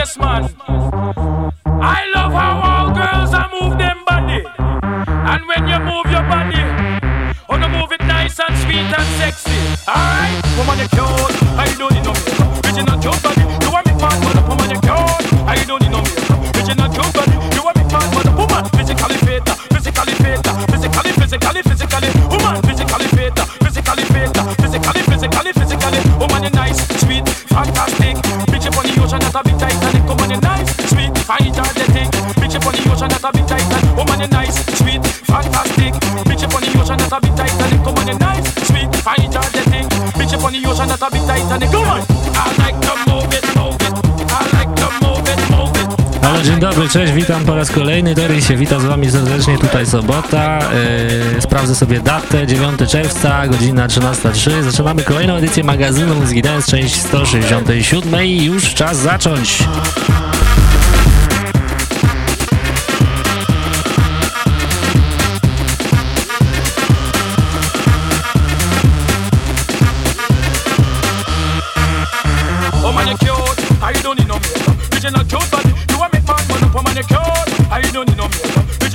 your case, man. I love how all girls are move them body. And when you move your body, oh no move it nice and sweet and sexy. Alright, woman you cute, I don't need no makeup. Original cute body, you want me mad, but woman you cute, I don't need no makeup. Original cute body, you want me mad, but woman physically fit, physically fit, physically, physically, physically, woman physically fit, physically fit, physically, physically, physically, woman you nice, sweet, fantastic. Fine, energetic. Bitch up on the ocean, a big Titanic, woman you nice, sweet, fantastic. Bitch up on the ocean, a Titanic, woman you nice, sweet. Bitch up on the ocean, a big Titanic, come on. I like to move it, move it. Halo, dzień dobry, cześć, witam po raz kolejny, Dory się wita z wami serdecznie, tutaj sobota, yy, sprawdzę sobie datę, 9 czerwca, godzina 13.03, zaczynamy kolejną edycję magazynu Muzyki Dance, część 167 i już czas zacząć.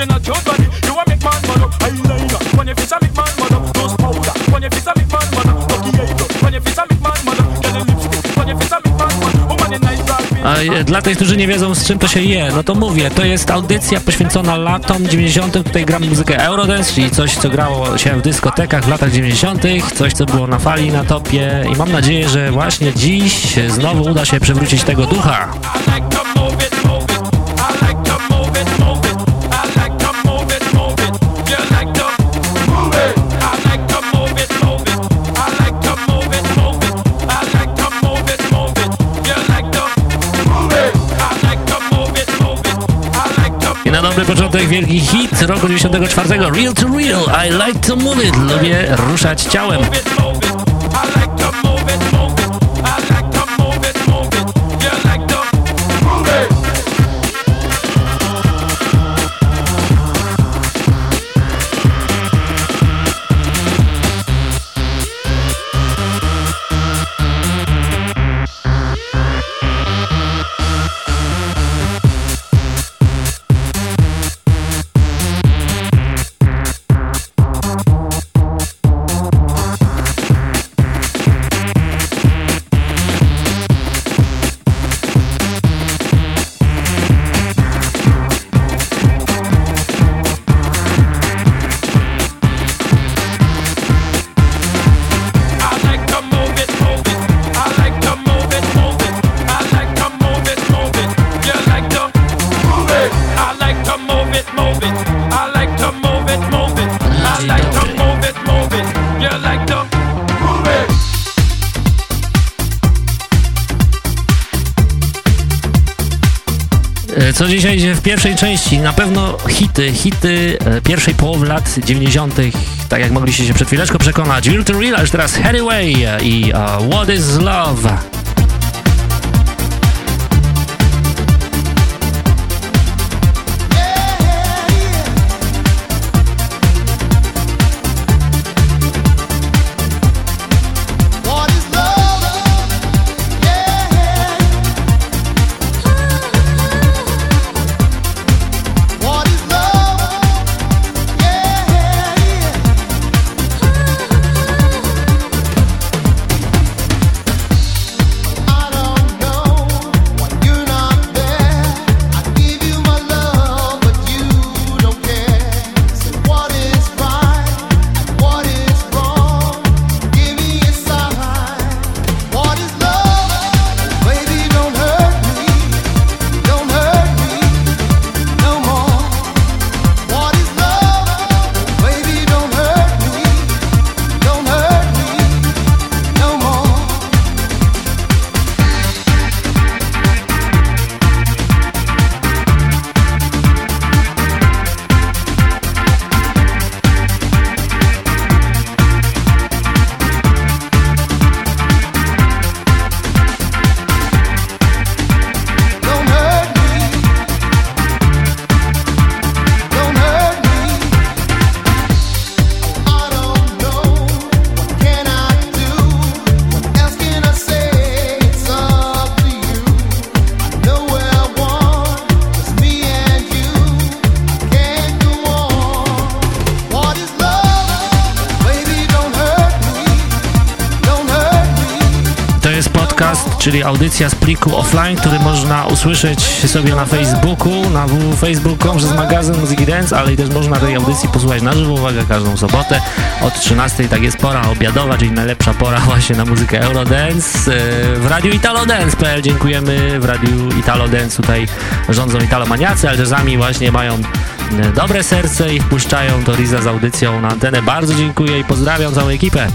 Body. You want make man man up. Eyeliner. When you face a make man man up. Nose powder. When you face a make man man up. Lucky eyebrow. When you face a make man man up. A lipstick. When you face a make man man up. Oh man, you nice. A e, dla tych, którzy nie wiedzą z czym to się je, no to mówię, to jest audycja poświęcona latom 90. Tutaj gram muzykę Eurodance, czyli coś, co grało się w dyskotekach w latach 90., coś, co było na fali, na topie i mam nadzieję, że właśnie dziś znowu uda się przywrócić tego ducha. Wielki hit roku 94, Real to Real, I like to move it, lubię ruszać ciałem. Pierwszej części? Na pewno hity, hity e, pierwszej połowy lat 90., tak jak mogliście się przed chwileczką przekonać. To Real, a już teraz Harryway i uh, What is Love? Audycja z pliku offline, który można usłyszeć sobie na Facebooku, na www.facebook.com przez magazyn Muzyki Dance, ale i też można tej audycji posłuchać na żywo, uwaga, każdą sobotę od 13, tak jest pora obiadowa, czyli najlepsza pora właśnie na muzykę Eurodance e, w radiu italodance.pl. Dziękujemy w radiu Italo Dance, tutaj rządzą italomaniacy, ale czasami właśnie mają e, dobre serce i wpuszczają to Riza z audycją na antenę. Bardzo dziękuję i pozdrawiam całą ekipę.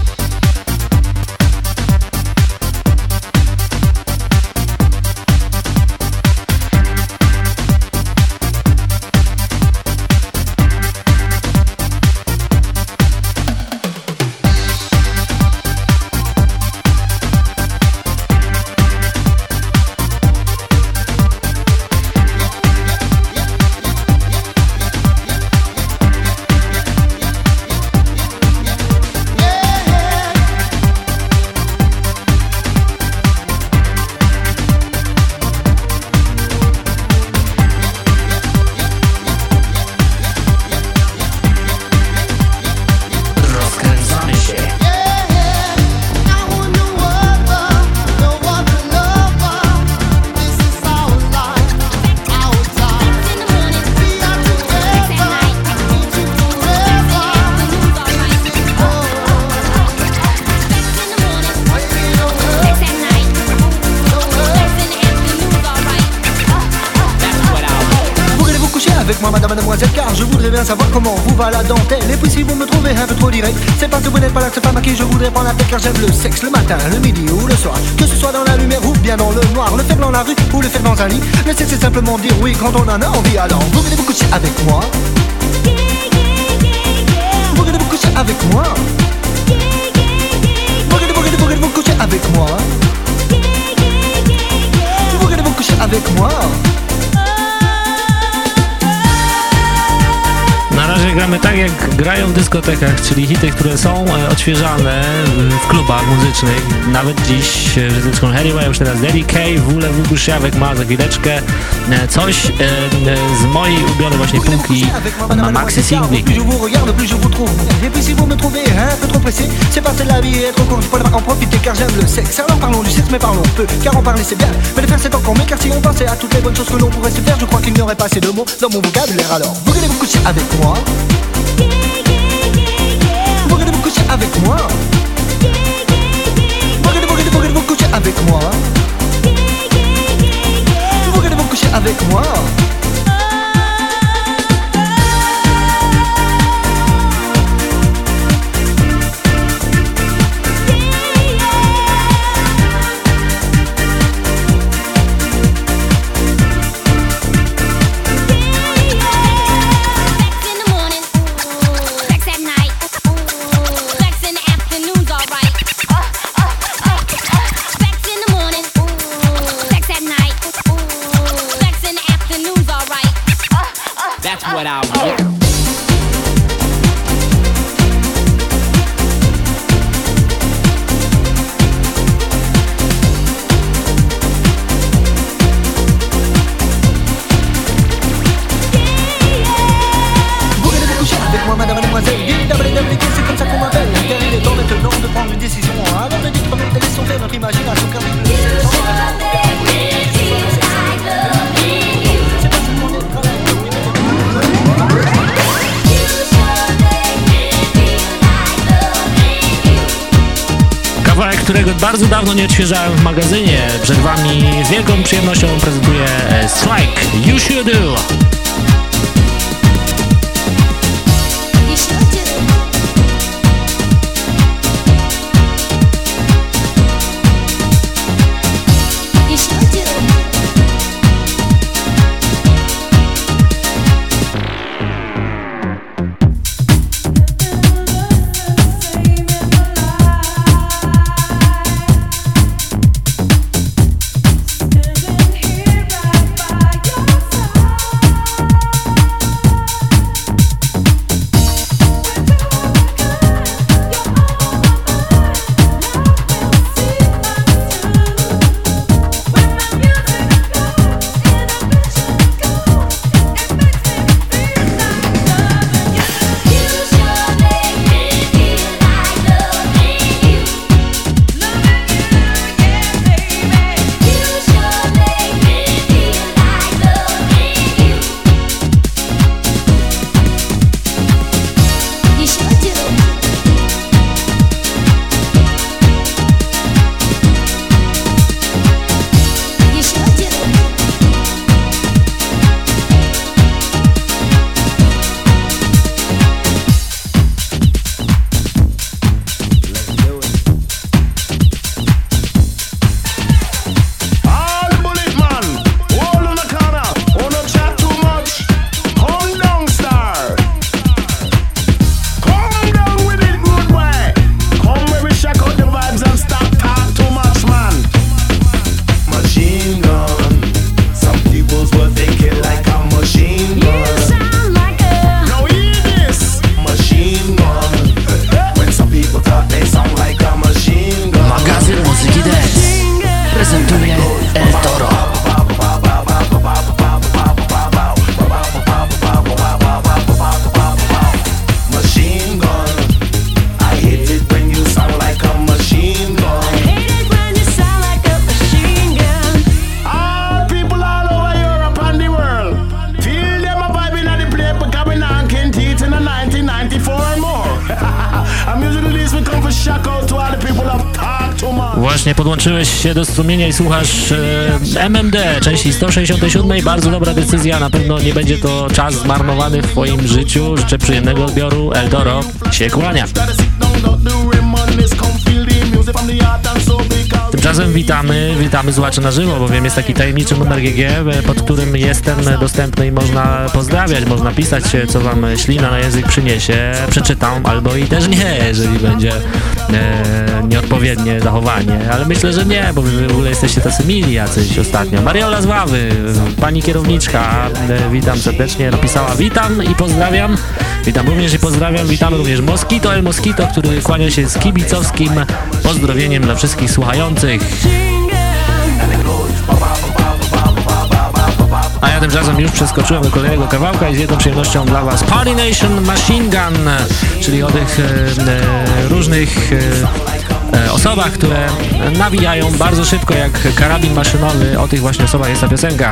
savoir comment vous va la dentelle. Et puis si vous me trouvez un peu trop direct, c'est parce que vous n'êtes pas la femme à qui je voudrais prendre la tête car j'aime le sexe le matin, le midi ou le soir. Que ce soit dans la lumière ou bien dans le noir, le faire dans la rue ou le faire dans un lit. Le sexe c'est simplement dire oui quand on en a envie. Alors vous venez vous coucher avec moi. Vous venez vous coucher avec moi. Vous venez vous, vous coucher avec moi. Vous venez vous coucher avec moi. Razie gramy tak jak grają w dyskotekach, czyli hity, które są e, odświeżane w klubach muzycznych. Nawet dziś e, z Harry już teraz Daddy K, Wule Wukusiawek ma za chwileczkę e, coś z mojej ulubionej właśnie półki na Maxi Singli. C'est la vie est trop courte, faut en profiter car j'aime le sexe. Alors parlons du sexe, mais parlons peu, car en parler c'est bien. Mais le faire c'est encore mieux, car si on pensait à toutes les bonnes choses que l'on pourrait se faire, je crois qu'il n'y aurait pas assez de mots dans mon vocabulaire. Alors, vous voulez vous coucher avec moi vous voulez vous coucher avec moi. Vous voulez, vous voulez, vous voulez vous coucher avec moi. Vous voulez vous coucher avec moi bardzo dawno nie odświeżałem w magazynie. Przed Wami z wielką przyjemnością prezentuję e, Strike You Should Do. Się do strumienia i słuchasz e, MMD, części 167. Bardzo dobra decyzja, na pewno nie będzie to czas zmarnowany w Twoim życiu. Życzę przyjemnego odbioru. Eldoro się kłania. Tymczasem witamy, witamy słuchaczy na żywo, bowiem jest taki tajemniczy numer GG, pod którym jestem dostępny i można pozdrawiać, można pisać, co wam ślina na język przyniesie, przeczytam, albo i też nie, jeżeli będzie e, nieodpowiednie zachowanie, ale myślę, że nie, bo w ogóle jesteście tacy mili jacyś ostatnio. Mariola z Ławy, pani kierowniczka, e, witam serdecznie, napisała witam i pozdrawiam, witam również i pozdrawiam, witam również Moskito El Moskito, który kłania się z kibicowskim pozdrowieniem dla wszystkich słuchających. A ja tymczasem już przeskoczyłem do kolejnego kawałka i z jedną przyjemnością dla Was Party Nation Machine Gun, czyli o tych e, e różnych e, e, osobach, które nawijają bardzo szybko jak karabin maszynowy. O tych właśnie osobach jest ta piosenka.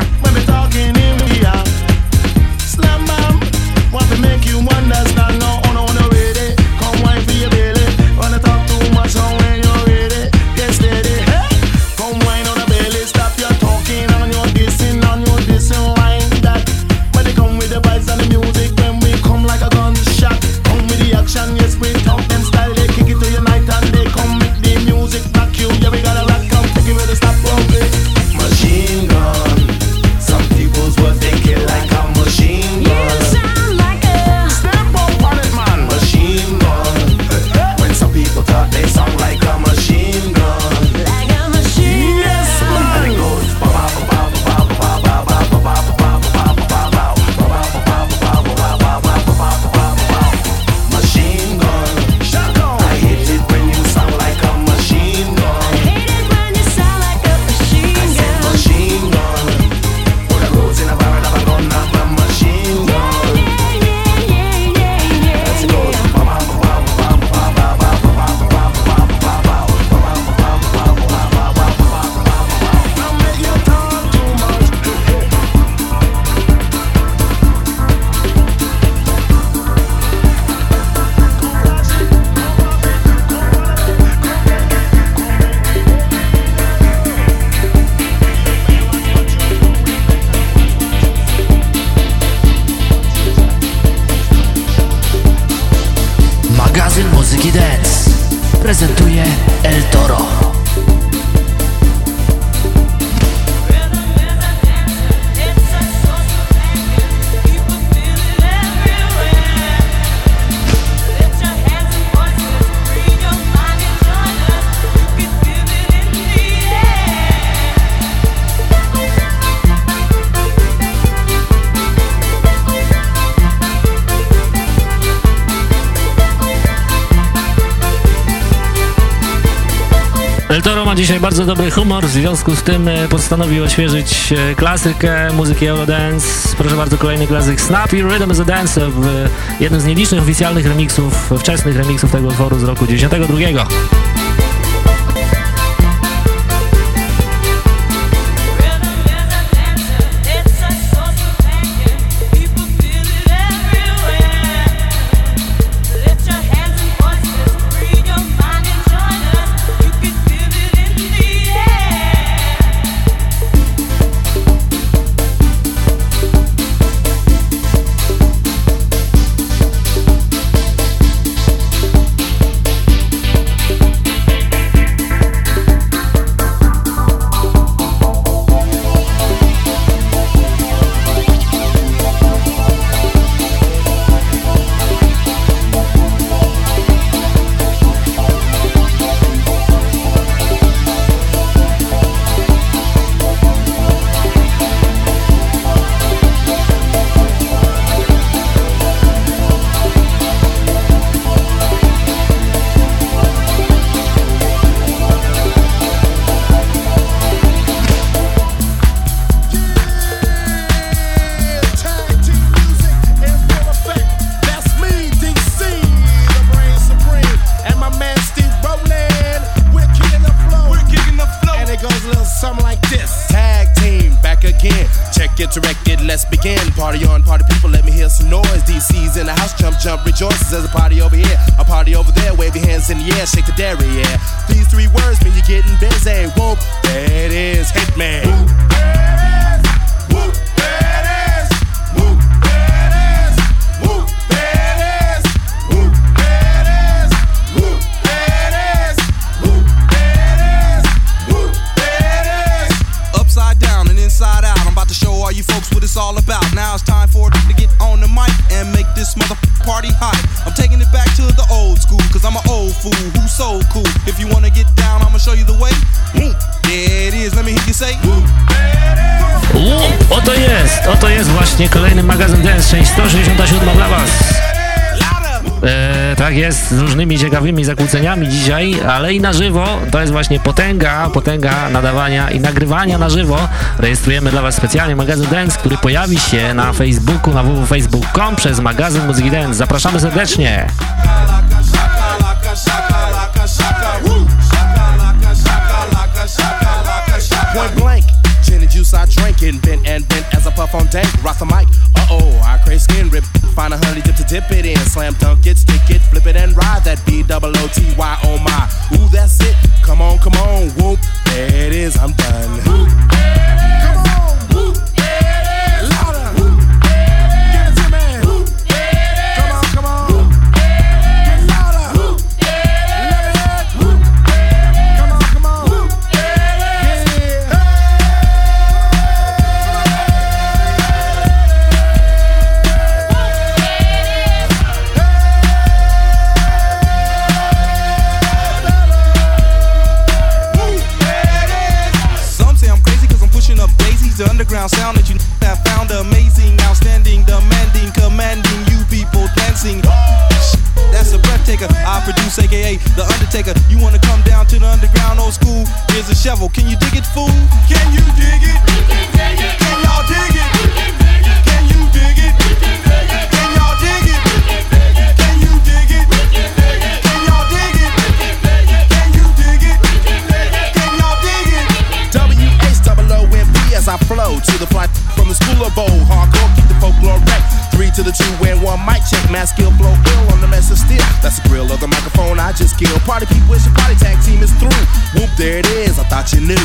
Bardzo dobry humor, w związku z tym e, postanowił oświeżyć e, klasykę muzyki Eurodance. Proszę bardzo, kolejny klasyk Snappy Rhythm is a Dance w jednym z nielicznych oficjalnych remixów, wczesnych remixów tego utworu z roku 92. i na żywo. To jest właśnie potęga, potęga nadawania i nagrywania na żywo. Rejestrujemy dla Was specjalnie magazyn Dance, który pojawi się na Facebooku, na www.facebook.com przez magazyn Muzyki Dance. Zapraszamy serdecznie! I drink and bent and bent as puff on. Rock the mic, uh oh, I crave skin rip. Find a honey dip to dip it in, slam dunk, it's it, flip it and ride that B double O T Y oh my. Ooh, that's it. Come on, come on, whoop. There it is, I'm done. Whoop. watching this.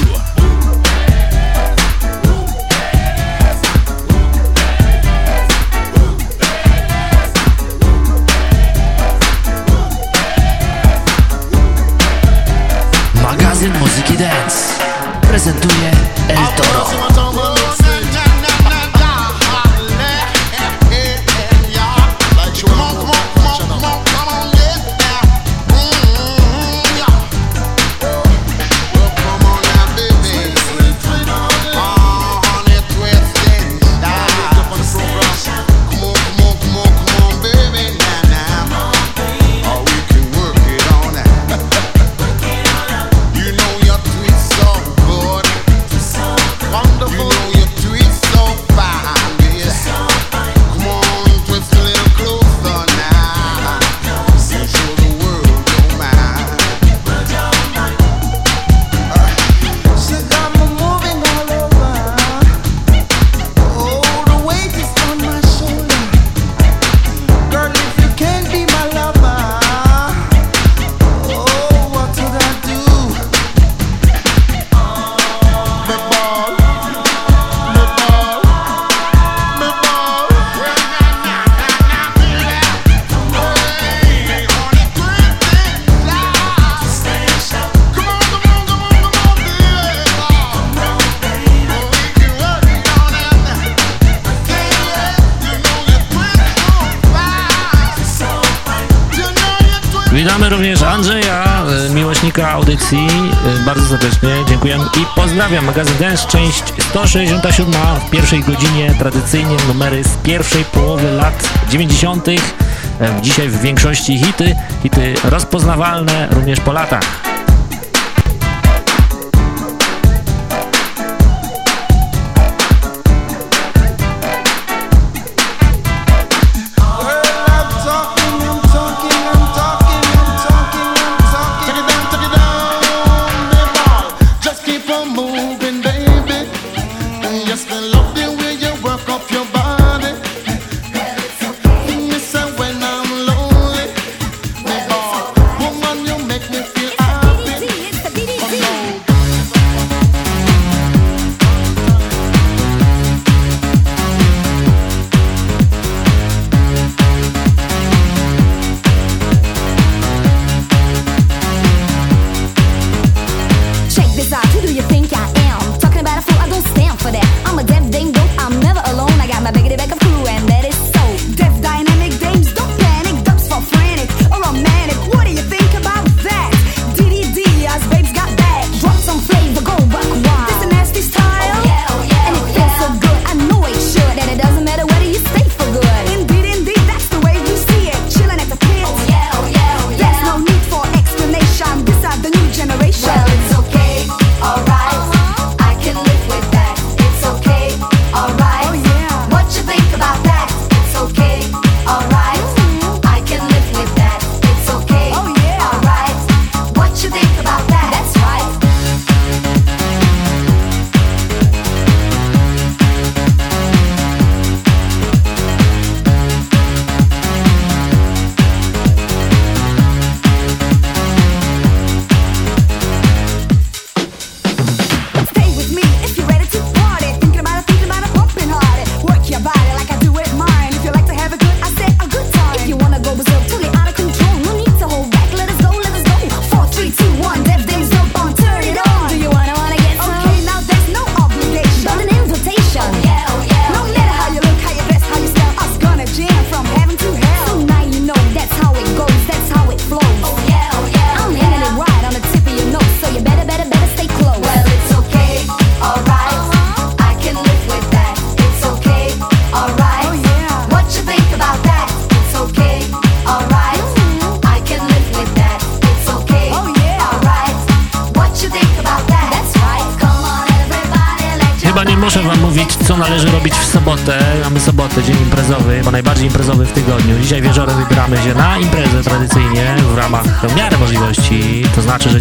dziękuję i pozdrawiam. Magazyn Dance, część 167 w pierwszej godzinie, tradycyjnie numery z pierwszej połowy lat 90. E, dzisiaj w większości hity, hity rozpoznawalne również po latach.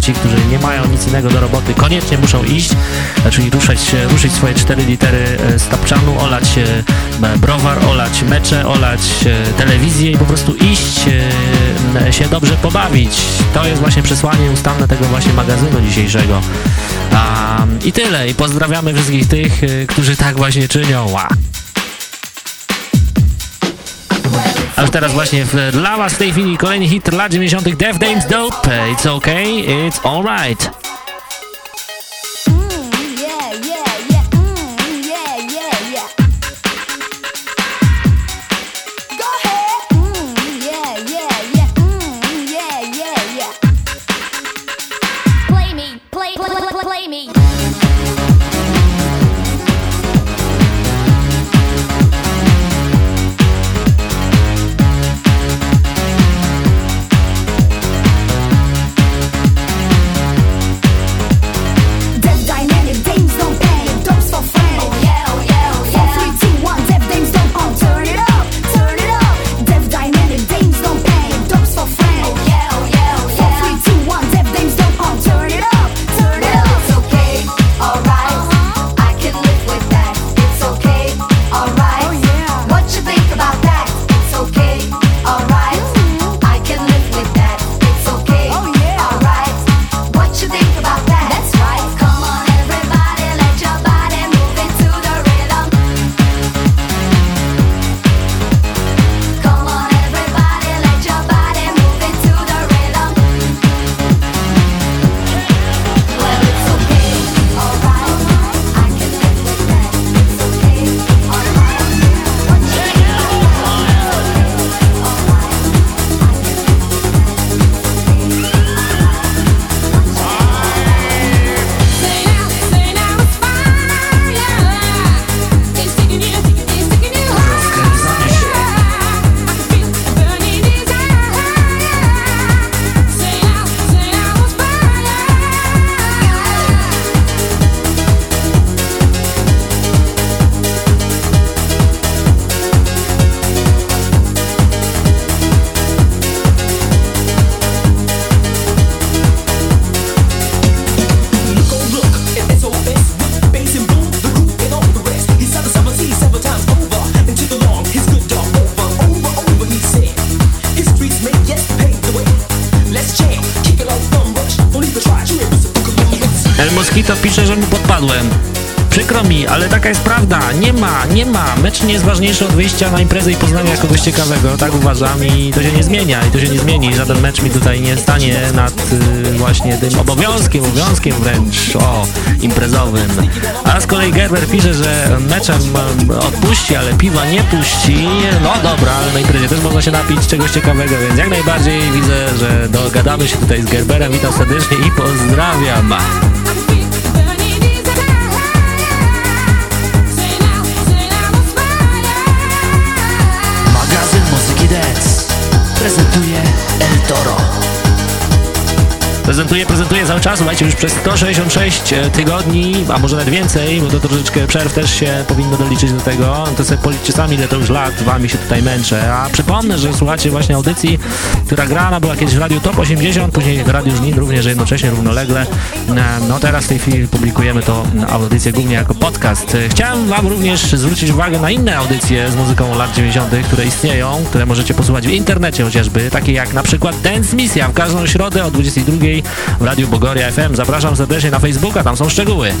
Ci, którzy nie mają nic innego do roboty, koniecznie muszą iść, czyli ruszać, ruszyć swoje 4 litery e, z tapczanu, olać e, browar, olać mecze, olać e, telewizję i po prostu iść się dobrze pobawić. To jest właśnie przesłanie ustawne tego właśnie magazynu dzisiejszego. I tyle. I pozdrawiamy wszystkich tych, którzy tak właśnie czynią. Aż teraz właśnie w, dla was w tej chwili kolejny hit lat 90. Death Dames Dope. It's okay, it's alright. Od wyjścia na imprezę i poznania kogoś ciekawego. Tak uważam i to się nie zmienia. I to się nie zmieni. Żaden mecz mi tutaj nie stanie nad y, właśnie tym obowiązkiem, obowiązkiem wręcz, o, imprezowym. A z kolei Gerber pisze, że meczem y, odpuści, ale piwa nie puści. No dobra, ale na imprezie też można się napić czegoś ciekawego, więc jak najbardziej widzę, że dogadamy się tutaj z Gerberem. Witam serdecznie i pozdrawiam. Prezentuje El Toro. Prezentuję, prezentuję cały czas, słuchajcie, już przez 166 e, tygodni, a może nawet więcej, bo to troszeczkę przerw też się powinno doliczyć do tego, to sobie policzcie sami, ile to już lat wami się tutaj męczę. A przypomnę, że słuchacie właśnie audycji, która grana była kiedyś w Radiu Top 80, później w Radiu Żnin, również jednocześnie, równolegle. E, No teraz w tej chwili publikujemy to audycję głównie jako podcast. E, Chciałem wam również zwrócić uwagę na inne audycje z muzyką lat 90., które istnieją, które możecie posłuchać w internecie chociażby, takie jak na przykład Dance Misja w każdą środę o 22 w Radiu Bogoria FM. Zapraszam serdecznie na Facebooka, tam są szczegóły.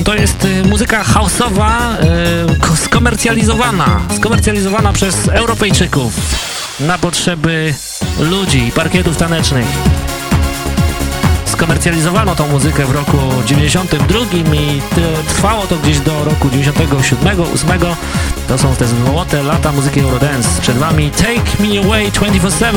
To jest y, muzyka houseowa, y, ko- skomercjalizowana. Skomercjalizowana przez Europejczyków na potrzeby ludzi parkietów tanecznych. Skomercjalizowano tą muzykę w roku 92 i trwało to gdzieś do roku 97-8. To są te złote lata muzyki Eurodance. Przed wami Take Me Away 24-7.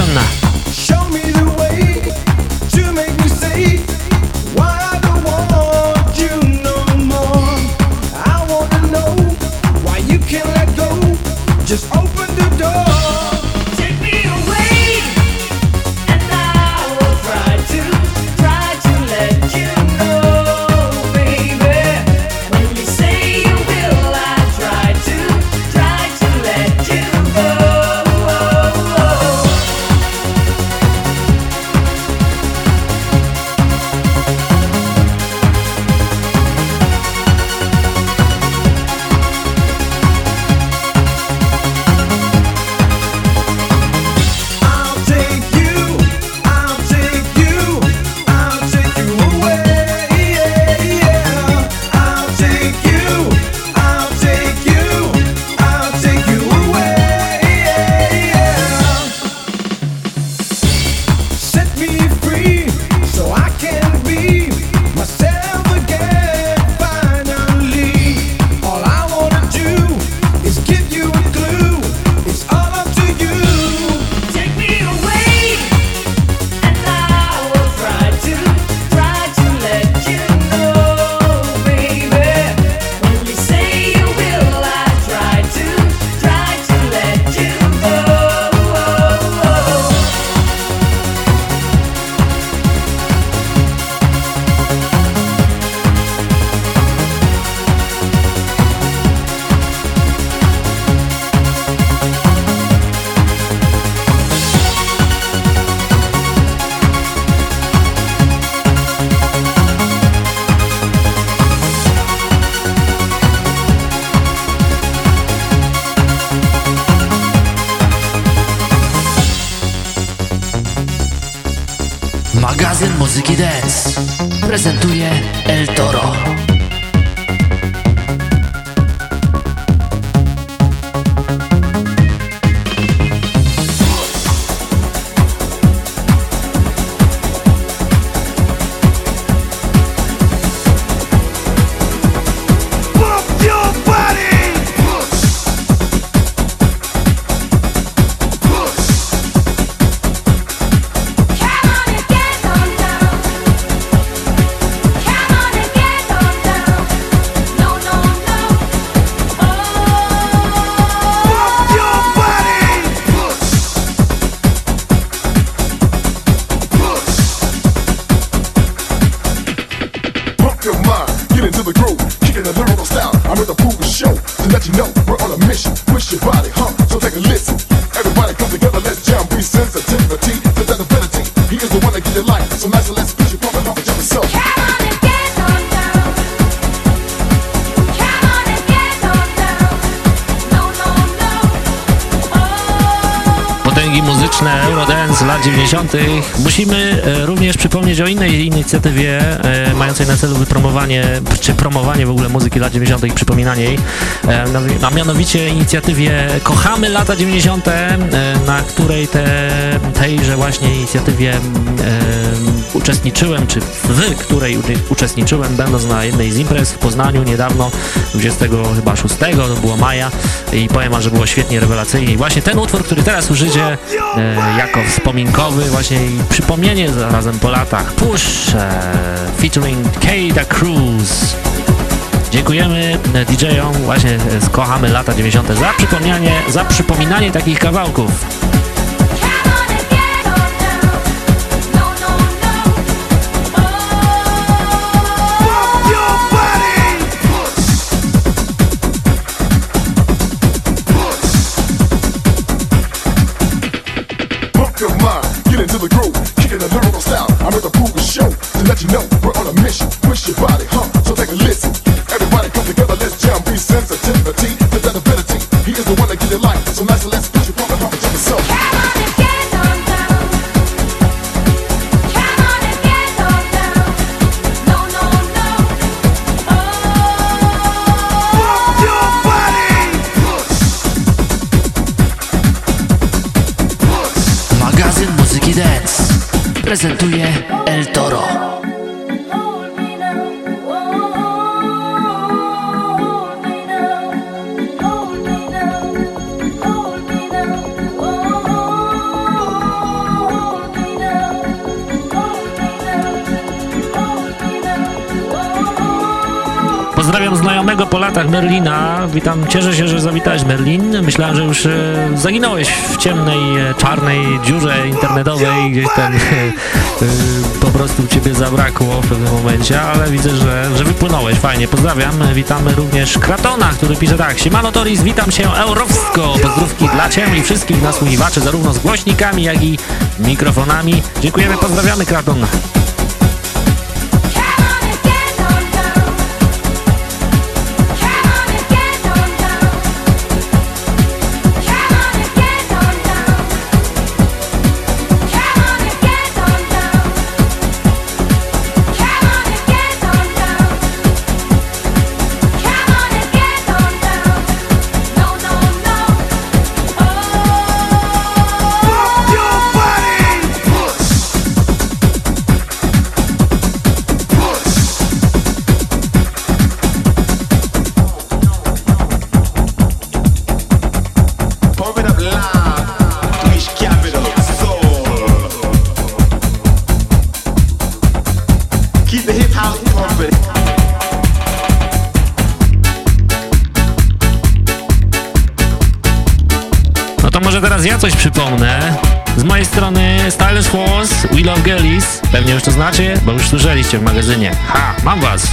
90. Musimy e, również przypomnieć o innej inicjatywie e, mającej na celu wypromowanie, czy promowanie w ogóle muzyki lat 90. i przypominanie jej, e, a mianowicie inicjatywie Kochamy lata 90., e, na której te, tejże właśnie inicjatywie uczestniczyłem, czy w której uczestniczyłem, będąc na jednej z imprez w Poznaniu niedawno, 20 chyba 6, to było maja i powiem że było świetnie, rewelacyjnie. I właśnie ten utwór, który teraz użycie e, jako wspominkowy, właśnie i przypomnienie zarazem po latach, Push e, featuring Kada Cruz. Dziękujemy e, DJ-om, właśnie e, Kochamy lata 90. za przypomnianie, za przypominanie takich kawałków. Prezentuje Witam, cieszę się, że zawitałeś Merlin. Myślałem, że już e, zaginąłeś w ciemnej, e, czarnej dziurze internetowej, gdzieś tam e, po prostu ciebie zabrakło w pewnym momencie, ale widzę, że, że wypłynąłeś. Fajnie, pozdrawiam. Witamy również Kratona, który pisze tak. Siemano Toris, witam się Eurowsko. Pozdrówki dla Ciebie i wszystkich nasłuchiwaczy, zarówno z głośnikami, jak i mikrofonami. Dziękujemy, pozdrawiamy Kraton. Może teraz ja coś przypomnę. Z mojej strony Stylish Horse, We Love Girlies. Pewnie już to znacie, bo już słyszeliście w magazynie. Ha, mam was!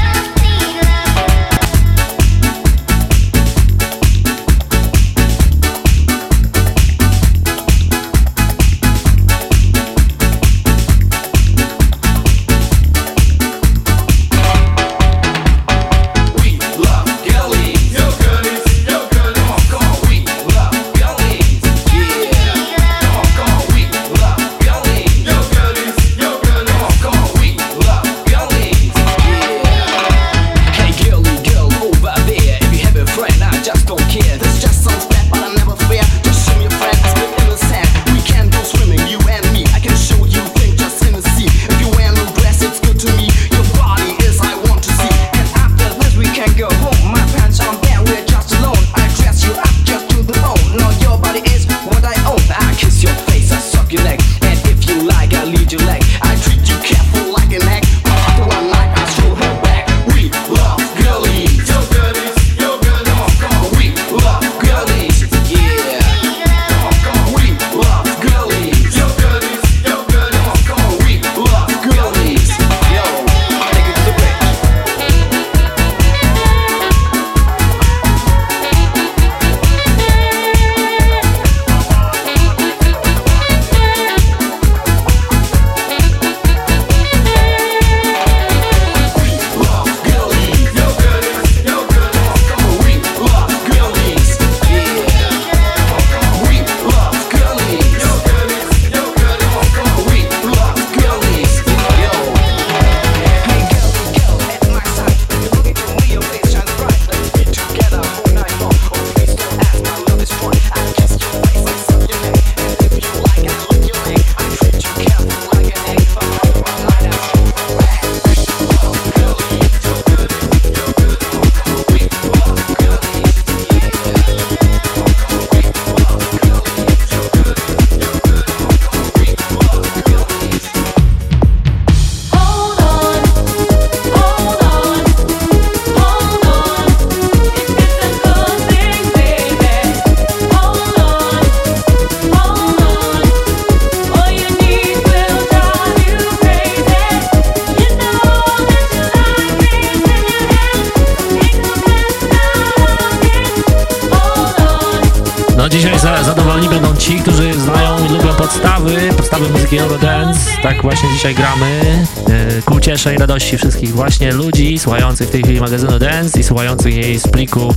wszystkich, wszystkich właśnie ludzi słuchających w tej chwili magazynu Dance i słuchających jej z pliku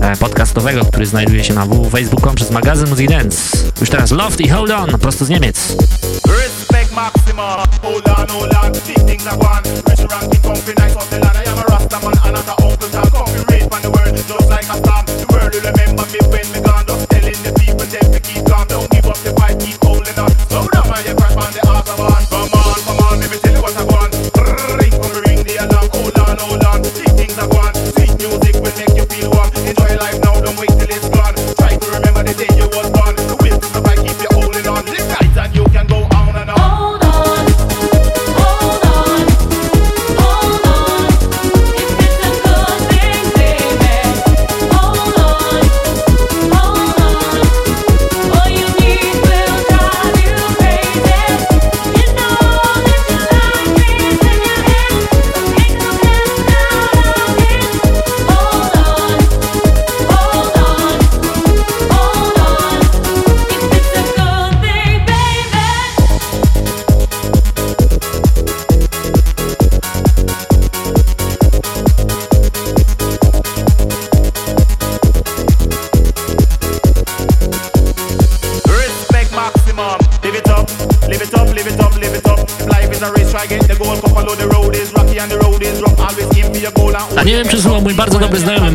e, podcastowego, który znajduje się na www.facebook.com przez magazyn Muzyki Dance. Już teraz Loft i Hold On, prosto z Niemiec. Respect hold on, hold on,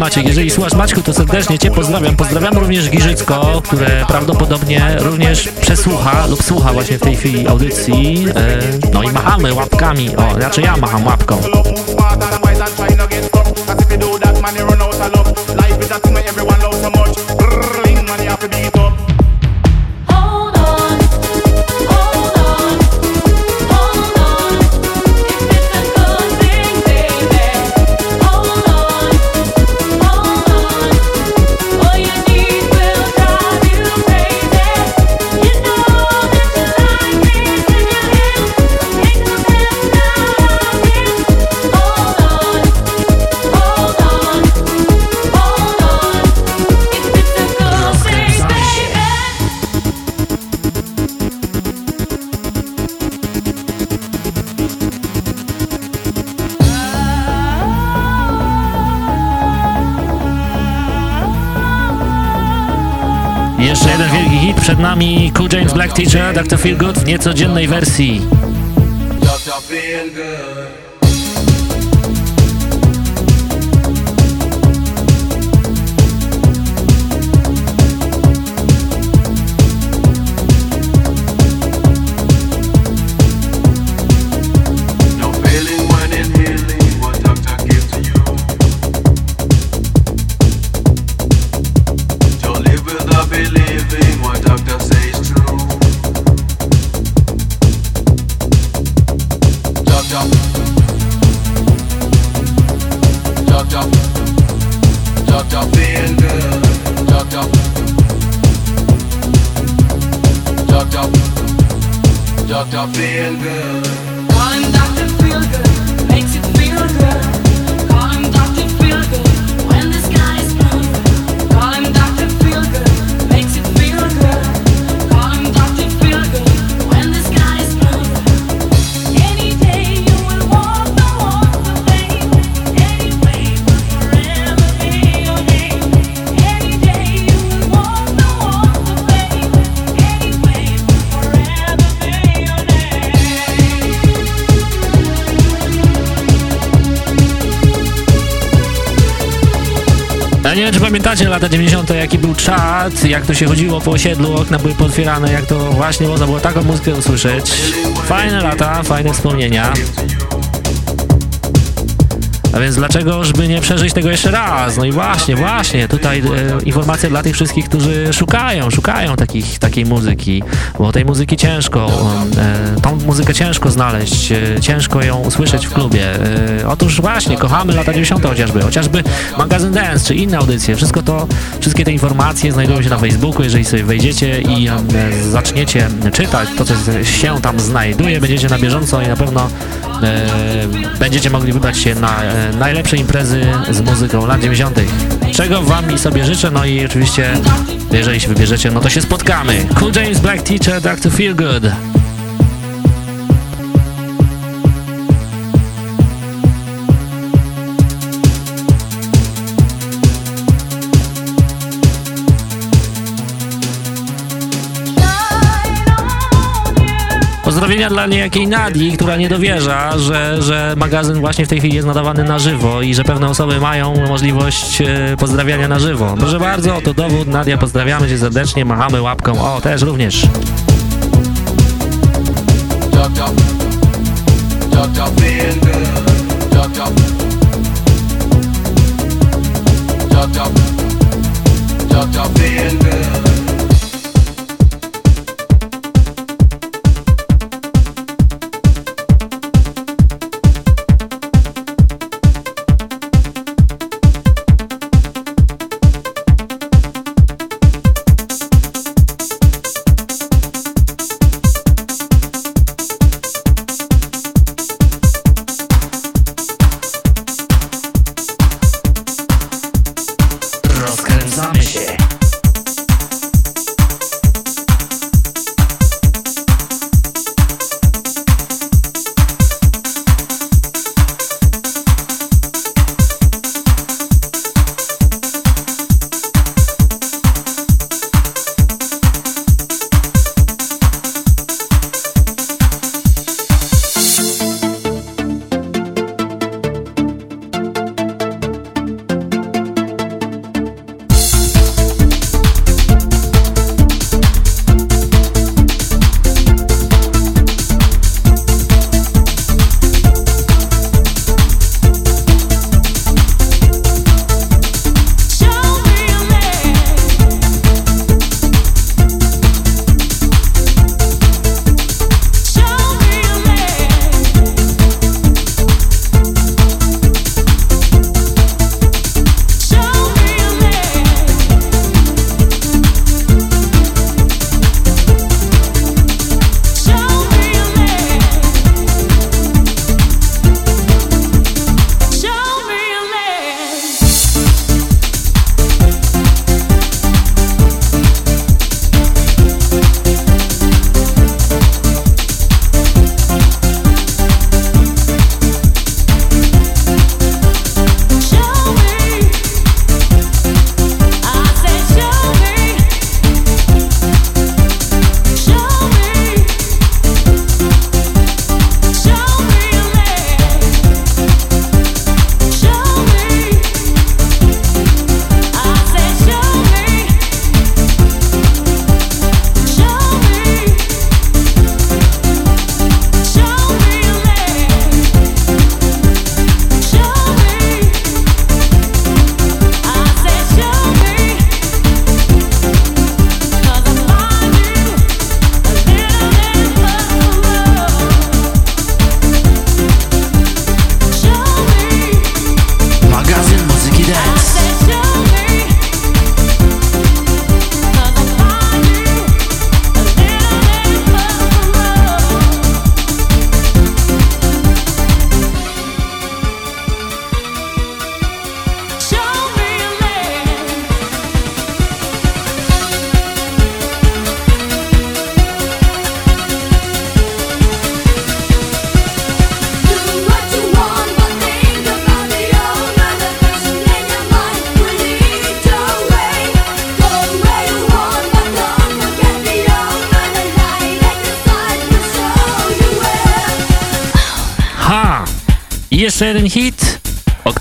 Maciek. Jeżeli słuchasz Maćku, to serdecznie Cię pozdrawiam. Pozdrawiam również Giżycko, które prawdopodobnie również przesłucha lub słucha właśnie w tej chwili audycji. E, no i machamy łapkami, o, raczej ja macham łapką. przed nami Cool James Black Teacher, Dr. Feelgood w niecodziennej wersji. pamiętacie lata 90., jaki był czat, jak to się chodziło po osiedlu, okna były potwierane, jak to właśnie można było taką muzykę usłyszeć. Fajne lata, fajne wspomnienia. A więc dlaczegożby nie przeżyć tego jeszcze raz? No i właśnie, właśnie, tutaj e, informacja dla tych wszystkich, którzy szukają, szukają takich, takiej muzyki, bo tej muzyki ciężko, e, tą muzykę ciężko znaleźć, e, ciężko ją usłyszeć w klubie. E, otóż właśnie, kochamy lata 90. chociażby, chociażby magazyn Dance czy inne audycje, wszystko to, wszystkie te informacje znajdują się na Facebooku, jeżeli sobie wejdziecie i e, zaczniecie czytać to, co się tam znajduje, będziecie na bieżąco i na pewno będziecie mogli wybrać się na e, najlepsze imprezy z muzyką lat 90. Czego wam i sobie życzę, no i oczywiście, jeżeli się wybierzecie, no to się spotkamy. Cool James, Black Teacher, Dr. Feelgood. Pozdrowienia niejakiej Nadii, która nie dowierza, że, że magazyn właśnie w tej chwili jest nadawany na żywo i że pewne osoby mają możliwość e, pozdrawiania na żywo. Proszę bardzo, to dowód. Nadia, pozdrawiamy cię serdecznie, machamy łapką. O, też również. Dr.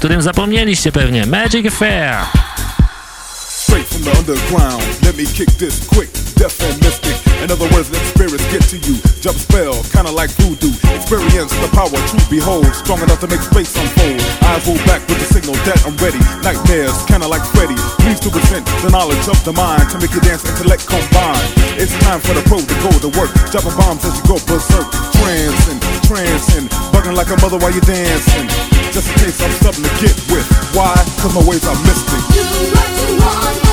którym zapomnieliście pewnie. Magic Affair. Straight from the underground, let me kick this quick, and mystic. In other words, let spirits get to you. Jump spell, kinda like voodoo. Experience the power to behold, strong enough to make space unfold. Roll back with the signal that I'm ready. Nightmares, kinda like Freddy. Please to present the knowledge of the mind to make your dance intellect combine. It's time for the pro to go to work, dropping bombs as you go berserk. Trancing, trancing, bugging like a mother while you're dancing. Just in case I'm something to get with. Why? Cause my ways are mystic. My ways are mystic.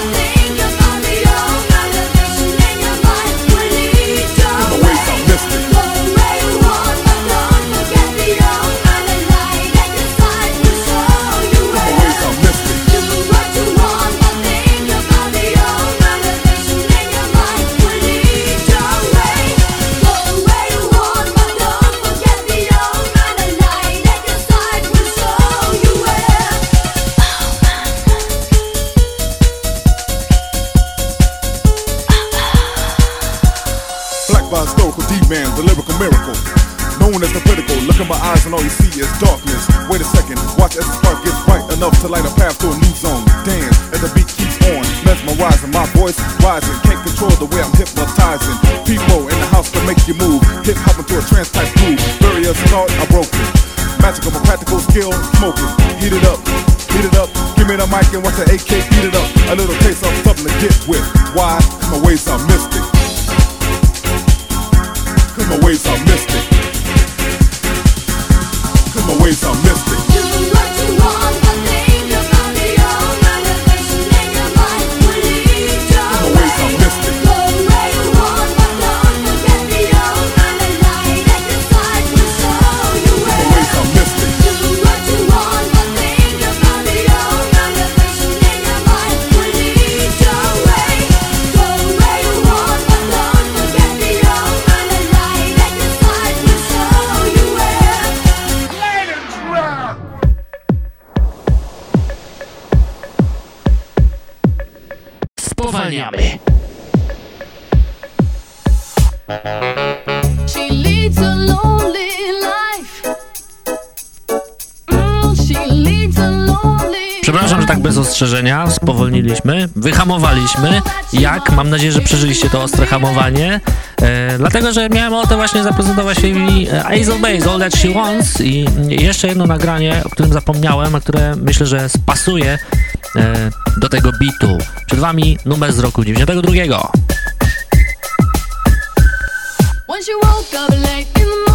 In my eyes and all you see is darkness. Wait a second, watch as the spark gets bright enough to light a path to a new zone. Dance as the beat keeps on, mesmerizing. My voice rising, can't control the way I'm hypnotizing. People in the house to make you move, hip hop into a trance type groove. Barriers thought I broke it. Magical, my practical skill, smoking, heat it up, heat it up. Give me the mic and watch the AK beat it up. A little taste of something to get with. Why? 'Cause my ways are mystic. Cause my ways are mystic. Cause my bez ostrzeżenia spowolniliśmy, wyhamowaliśmy. Jak? Mam nadzieję, że przeżyliście to ostre hamowanie. E, dlatego, że miałem ochotę właśnie zaprezentować mi Hazel Base, All That She Wants i jeszcze jedno nagranie, o którym zapomniałem, a które myślę, że spasuje e, do tego bitu. Przed wami numer z roku 92. When she woke up late in the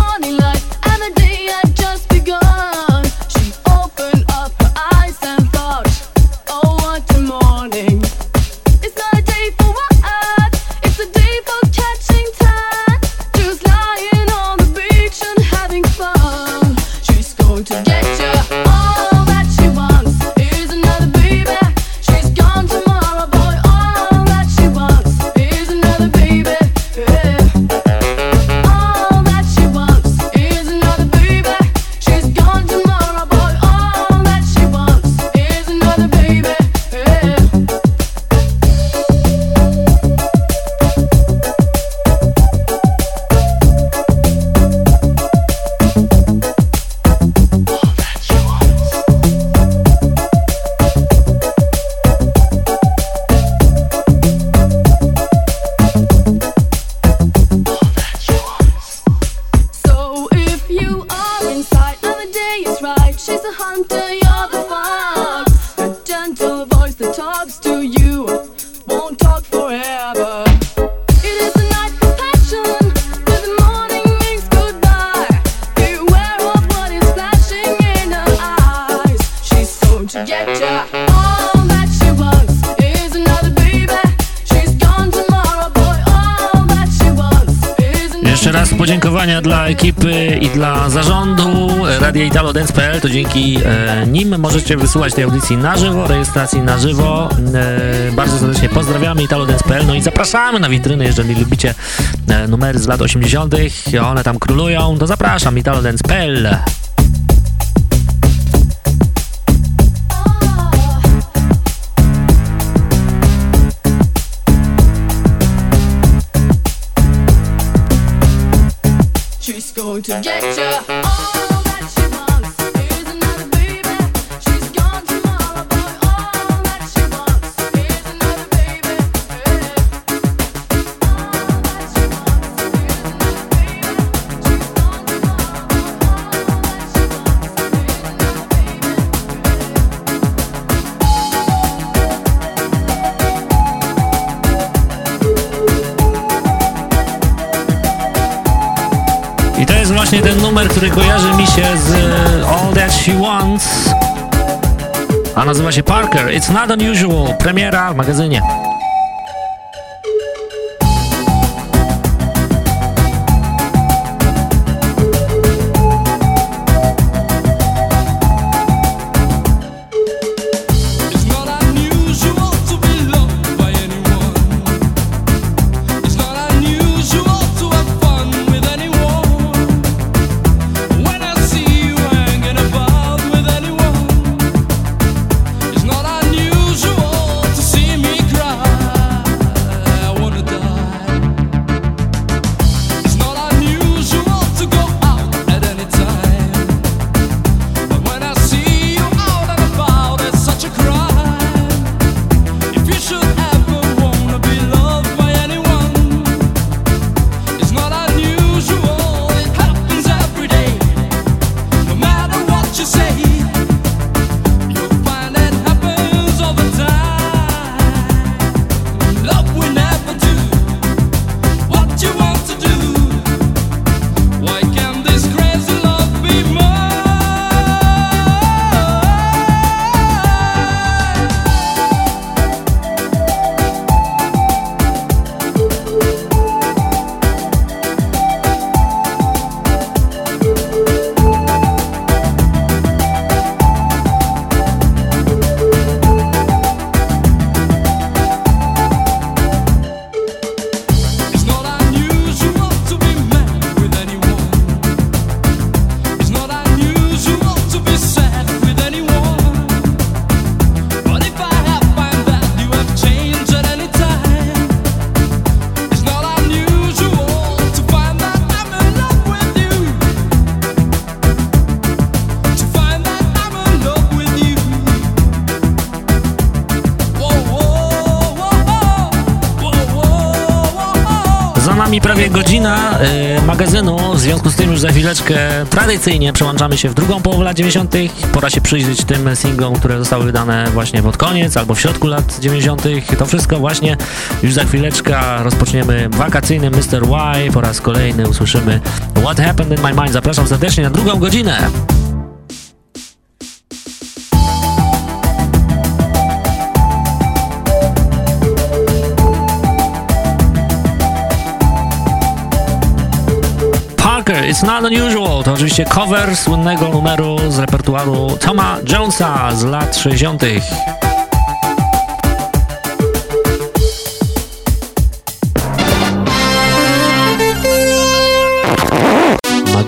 Radia Italo Dance.pl. To dzięki e, nim możecie wysyłać tej audycji na żywo, rejestracji na żywo. E, bardzo serdecznie pozdrawiamy Italo Dance.pl. No i zapraszamy na witryny, jeżeli lubicie e, numery z lat 80. One tam królują, to zapraszam Italo Dance.pl. She's going to get. Nazywa się Parker. It's not unusual. Premiera w magazynie. Związku z tym już za chwileczkę tradycyjnie przełączamy się w drugą połowę lat 90. Pora się przyjrzeć tym singlom, które zostały wydane właśnie pod koniec albo w środku lat 90. To wszystko właśnie już za chwileczkę rozpoczniemy wakacyjny Mr. Y. Po raz kolejny usłyszymy What Happened in My Mind. Zapraszam serdecznie na drugą godzinę. It's Not Unusual to oczywiście cover słynnego numeru z repertuaru Toma Jonesa z lat 60.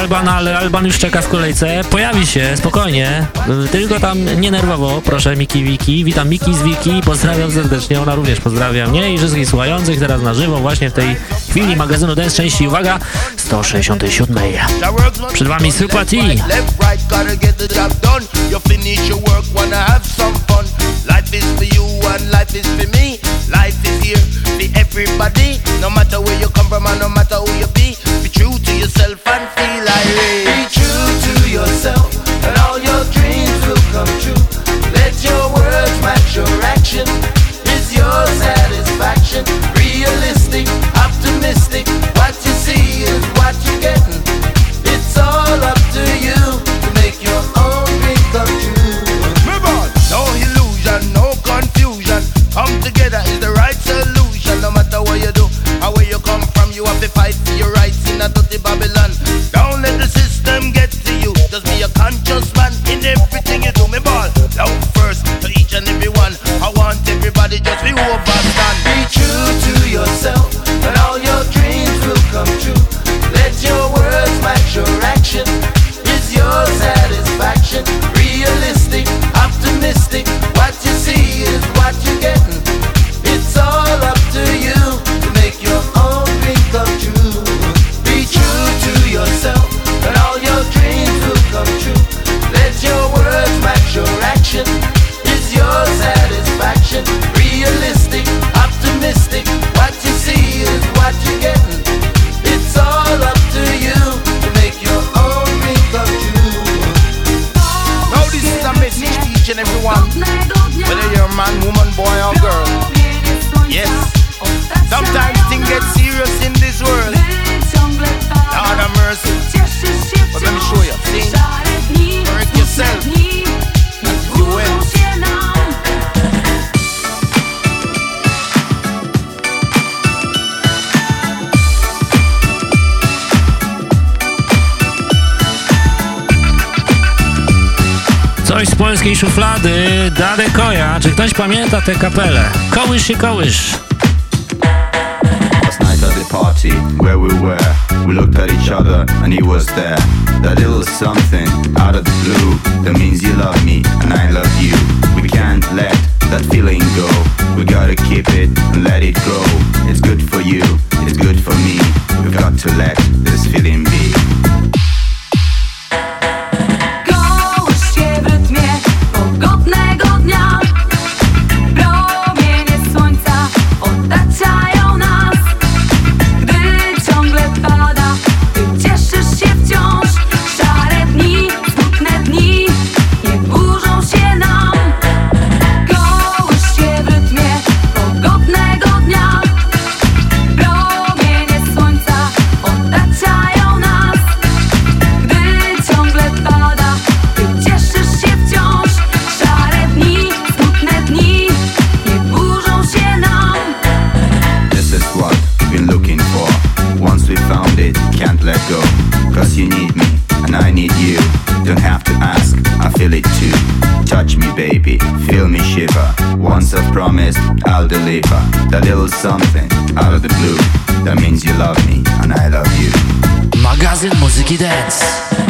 Albana, ale Alban już czeka w kolejce. Pojawi się, spokojnie. Tylko tam nie nerwowo, proszę Miki Wiki. Witam Miki z Wiki, pozdrawiam serdecznie, ona również pozdrawia mnie i wszystkich słuchających teraz na żywo właśnie w tej chwili magazynu Dance części, uwaga, 167. Przed Wami Super T. Life is for you and life is for me. Life is here for everybody. No matter where you come from no matter Coś z polskiej szuflady, Dade Koja. Czy ktoś pamięta tę kapelę? Kołysz się kołysz. Party where we were, we looked at each other and he was there. That little something out of the blue that means you love me and I love you. We can't let that feeling go. We gotta keep it and let it grow. It's good for you, it's good for me. We've got to let this feeling be. Feel it too. Touch me, baby, feel me shiver. Once I've promised, I'll deliver. That little something out of the blue. That means you love me, and I love you. Magazyn muzyki dance.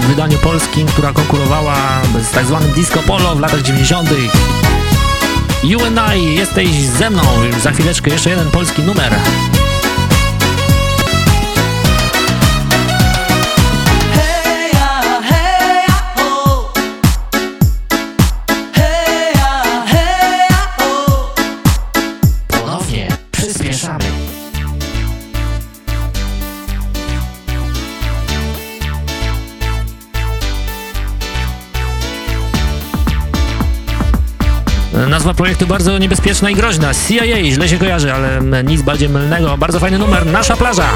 W wydaniu polskim, która konkurowała z tak zwanym disco polo w latach 90. You and I, jesteś ze mną, za chwileczkę jeszcze jeden polski numer. nazwa projektu bardzo niebezpieczna i groźna. CIA, źle się kojarzy, ale nic bardziej mylnego. Bardzo fajny numer, Nasza plaża.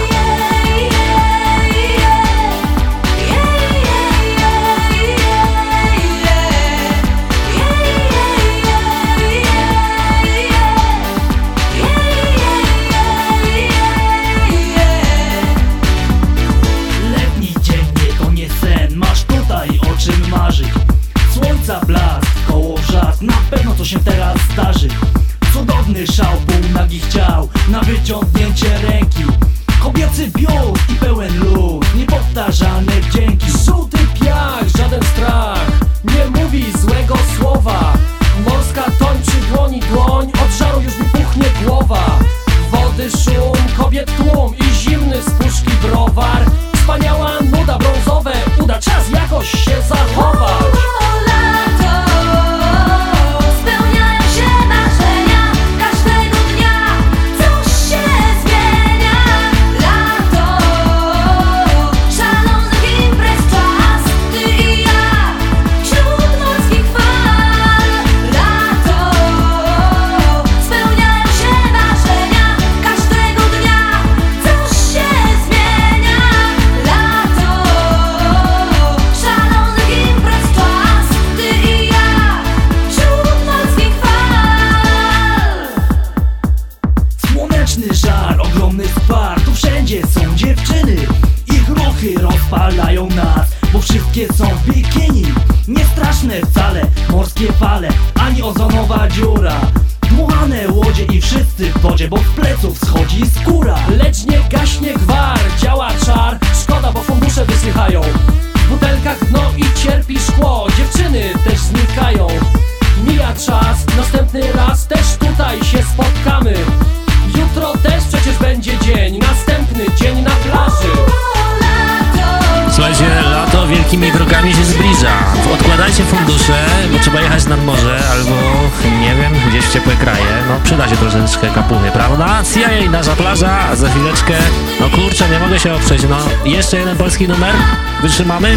się oprzeć. No, jeszcze jeden polski numer. Wytrzymamy.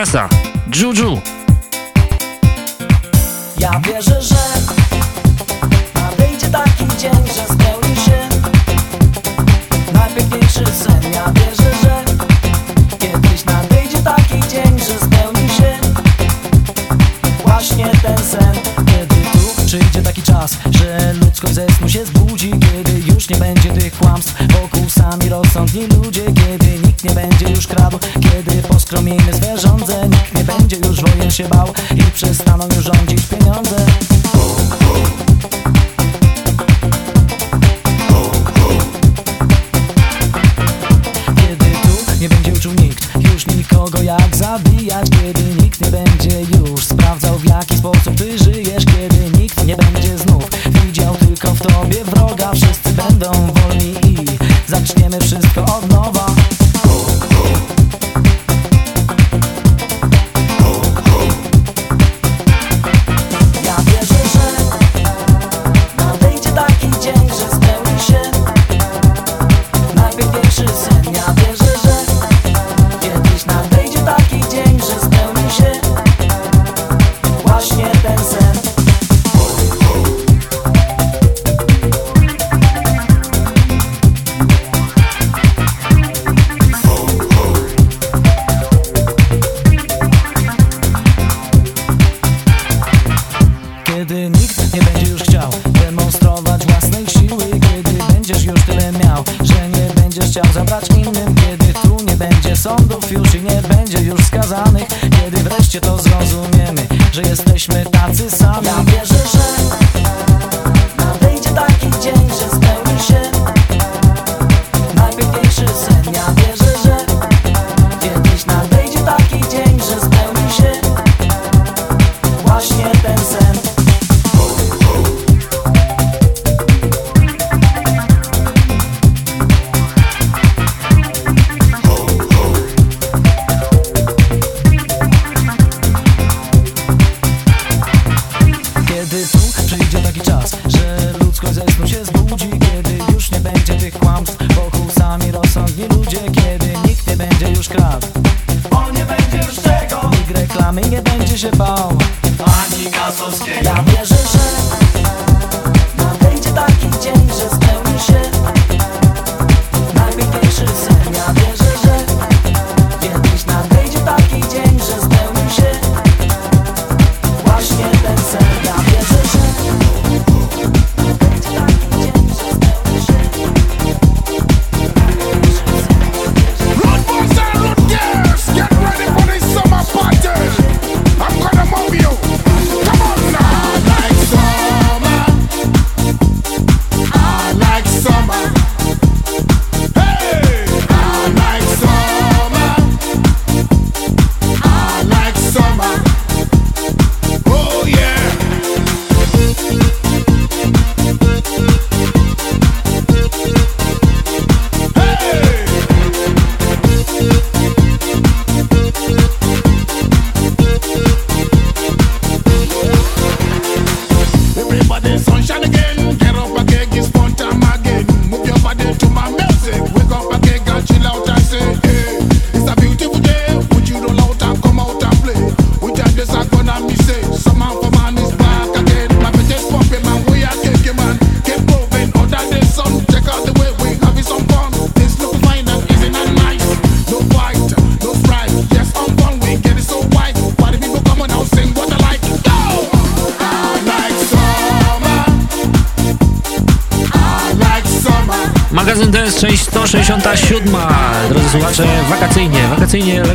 Гаса. Джуджу. Я бежу.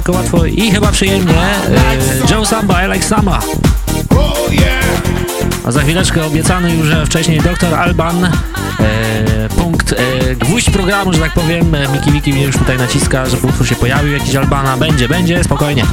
lekko, łatwo i chyba przyjemnie e, Joe Samba, I Like Sama. A za chwileczkę obiecany już wcześniej doktor Alban, e, punkt, e, gwóźdź programu, że tak powiem. E, Miki Miki mnie już tutaj naciska, że po się pojawił jakiś Albana. Będzie, będzie, spokojnie.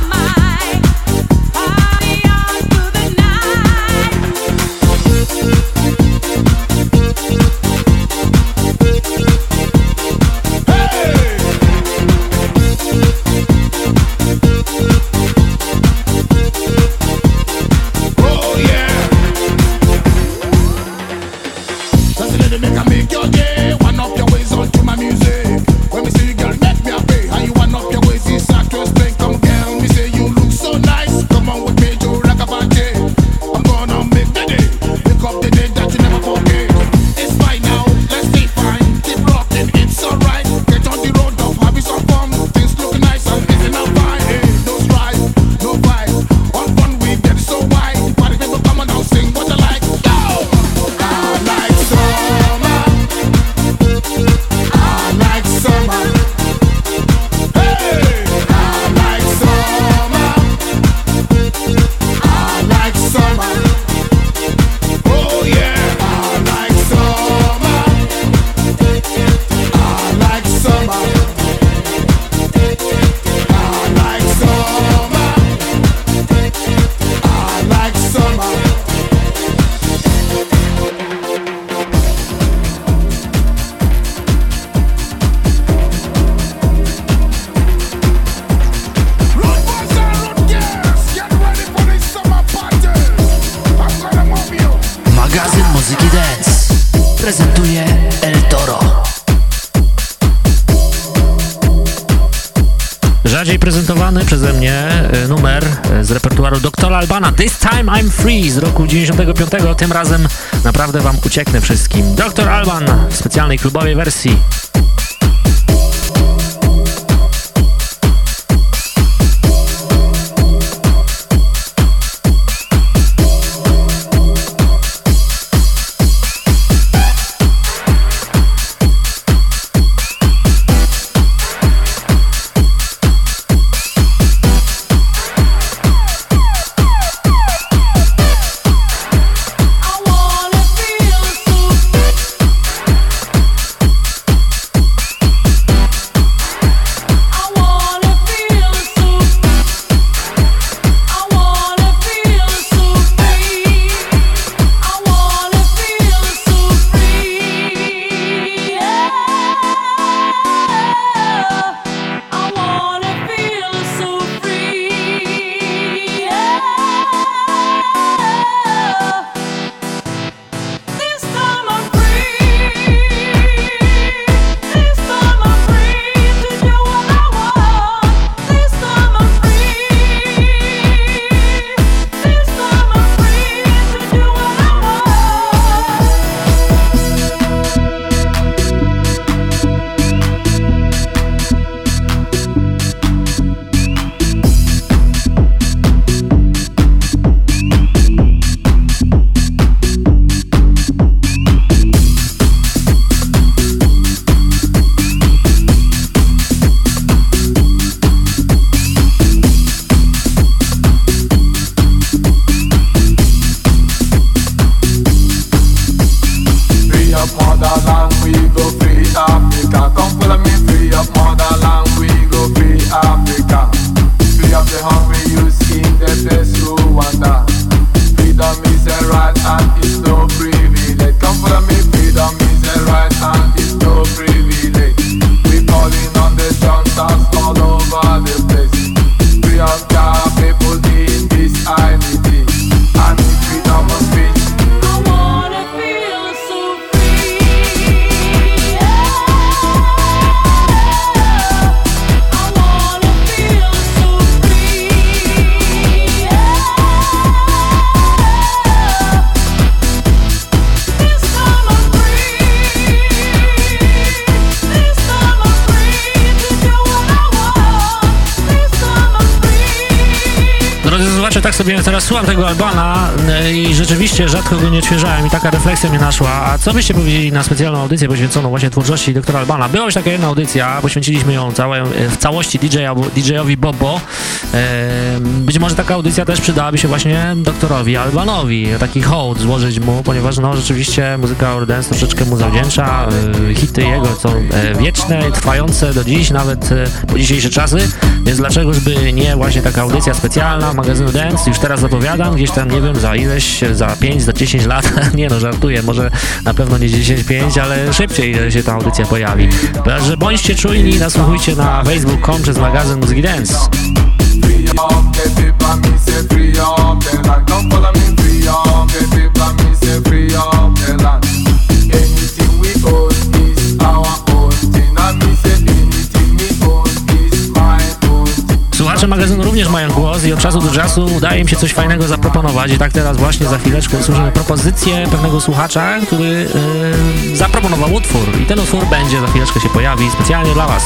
Free z roku 95. Tym razem naprawdę Wam ucieknę wszystkim. Dr. Alban w specjalnej klubowej wersji. Refleksja mnie naszła. A co byście powiedzieli na specjalną audycję poświęconą właśnie twórczości doktora Albana? Była już taka jedna audycja, poświęciliśmy ją całe, y, w całości DJ-owi Bobo. E, Być może taka audycja też przydałaby się właśnie doktorowi Albanowi, taki hołd złożyć mu, ponieważ no rzeczywiście muzyka Eurodance troszeczkę mu zawdzięcza, y, hity jego są e, wieczne, trwające do dziś, nawet e, po dzisiejsze czasy, więc dlaczego by nie właśnie taka audycja specjalna magazynu Dance, już teraz zapowiadam, gdzieś tam, nie wiem, za ileś, za 5, za 10 lat, nie no, żartuję, może na pewno nie 10-5, ale szybciej się ta audycja pojawi. Także bądźcie czujni, nasłuchujcie na facebook.com przez magazyn Muzyki Dance. Magazynu również mają głos i od czasu do czasu udaje im się coś fajnego zaproponować i tak teraz właśnie za chwileczkę usłyszymy propozycję pewnego słuchacza, który yy, zaproponował utwór i ten utwór będzie za chwileczkę się pojawi specjalnie dla Was.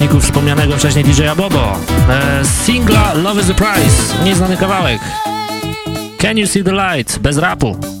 nośników wspomnianego wcześniej DJ'a Bobo. E, singla Love is a Price, nieznany kawałek. Can you see the light? Bez rapu.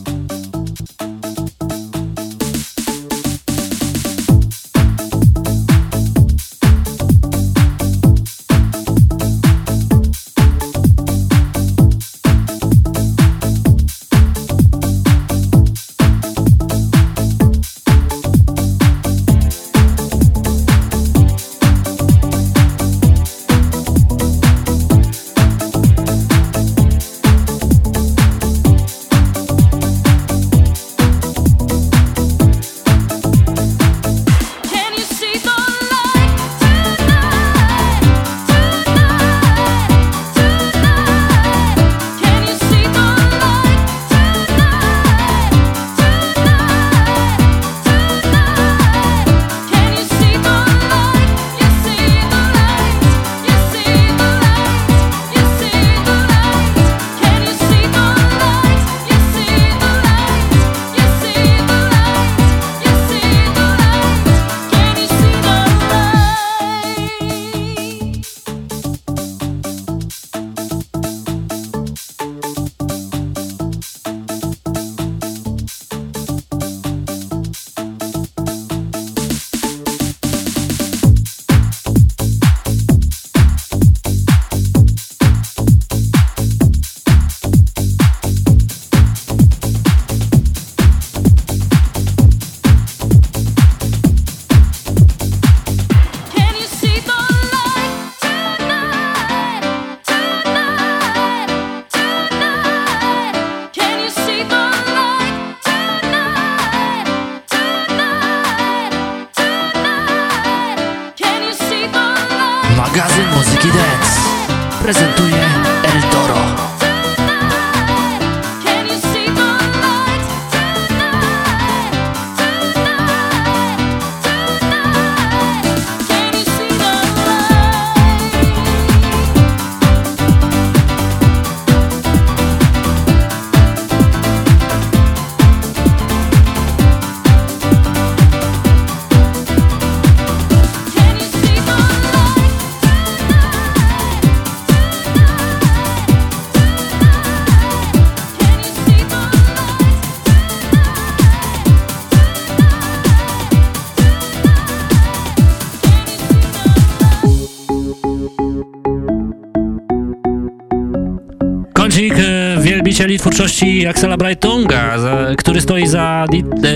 twórczości Axela Brightunga, za, który stoi za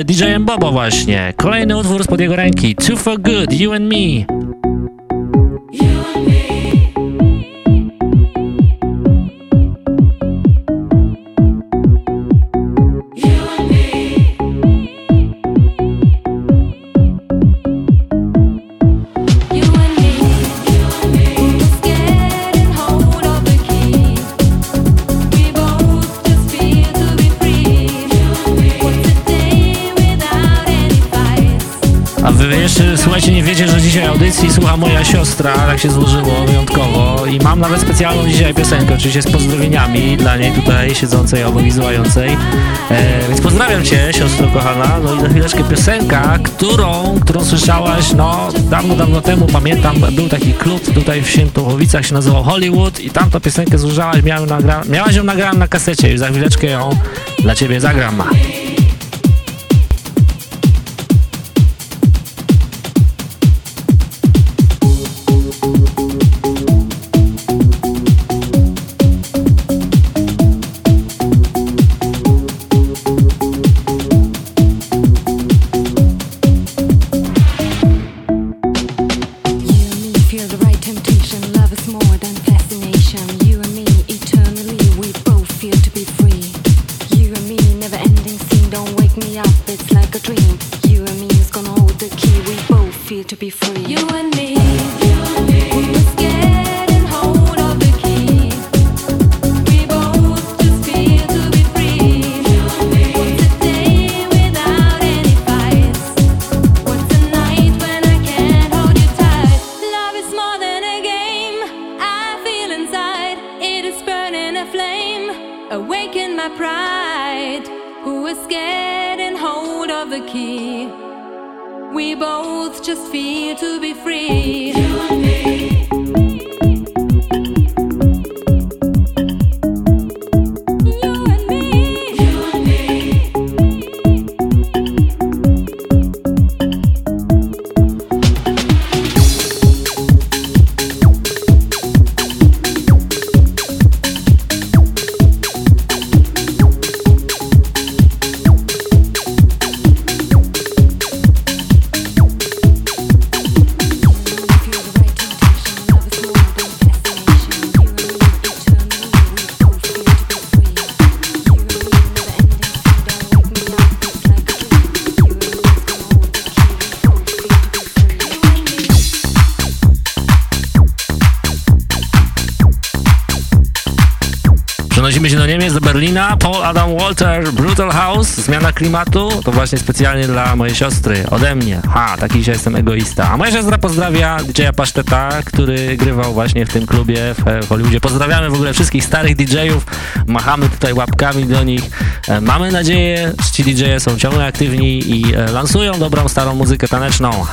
DJ-em e, Bobo właśnie. Kolejny utwór spod jego ręki, Two for Good, You and Me. się złożyło wyjątkowo i mam nawet specjalną dzisiaj piosenkę, oczywiście z pozdrowieniami dla niej tutaj siedzącej obok i. E, więc pozdrawiam Cię, siostro kochana, no i za chwileczkę piosenka, którą, którą słyszałaś, no dawno, dawno temu, pamiętam, był taki klub tutaj w Świętochowicach, się nazywał Hollywood i tamtą piosenkę słyszałaś, miałem nagra miałaś ją nagraną na kasecie i za chwileczkę ją dla Ciebie zagram. Klimatu. To właśnie specjalnie dla mojej siostry, ode mnie. Ha, taki dzisiaj jestem egoista. A moja siostra pozdrawia DJ-a Paszteta, który grywał właśnie w tym klubie w, w Hollywoodzie. Pozdrawiamy w ogóle wszystkich starych DJ-ów. Machamy tutaj łapkami do nich. E, Mamy nadzieję, że ci DJ-e są ciągle aktywni i e, lansują dobrą, starą muzykę taneczną.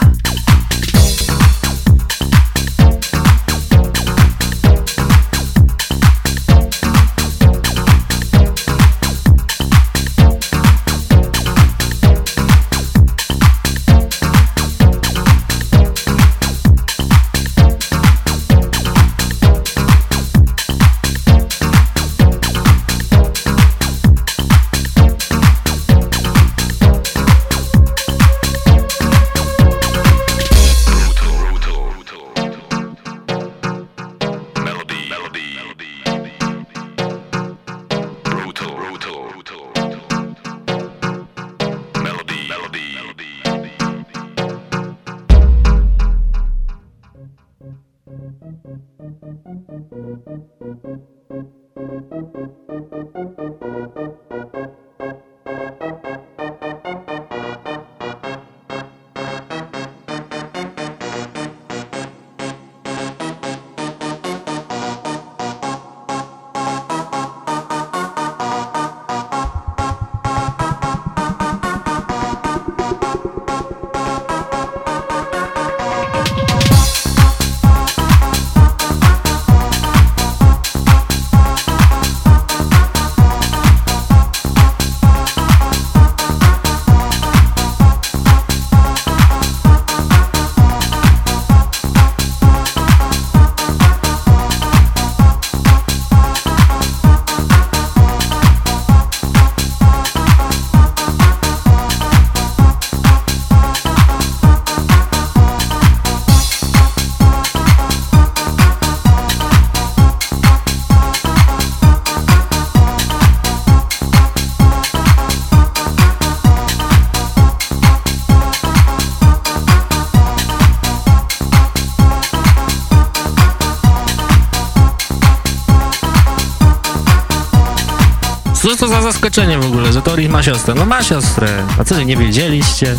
Ma siostrę? No ma siostrę. A co, nie wiedzieliście?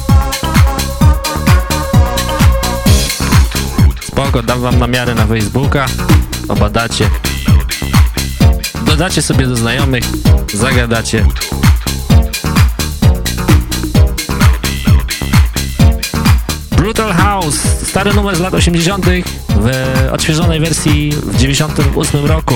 Spoko, dam wam namiary na Facebooka. Obadacie. Dodacie sobie do znajomych. Zagadacie. Brutal House. Stary numer z lat 80. w odświeżonej wersji w 98 roku.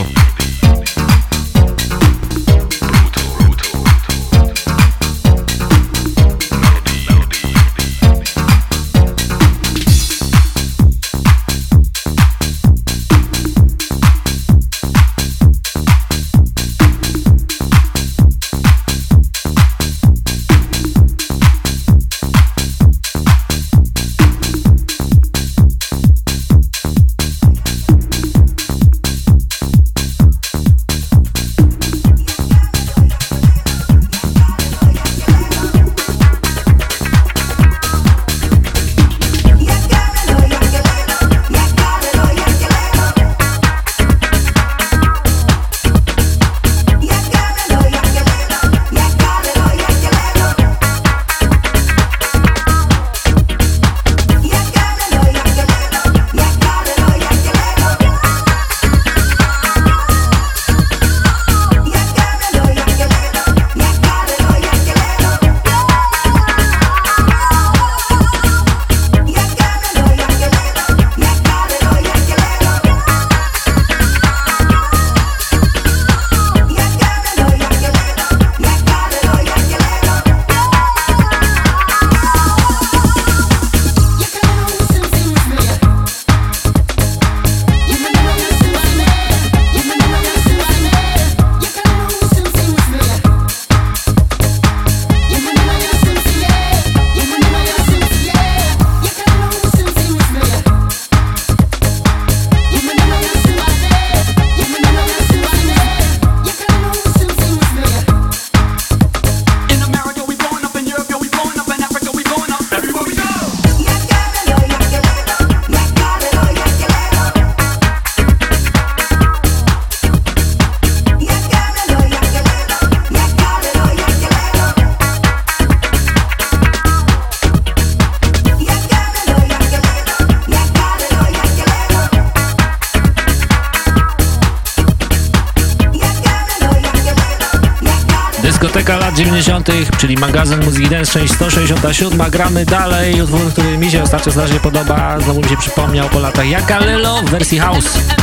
Ta siódma gramy dalej, utwór, który mi się ostatnio znacznie podoba, znowu mi się przypomniał po latach, Jakalelo w wersji house.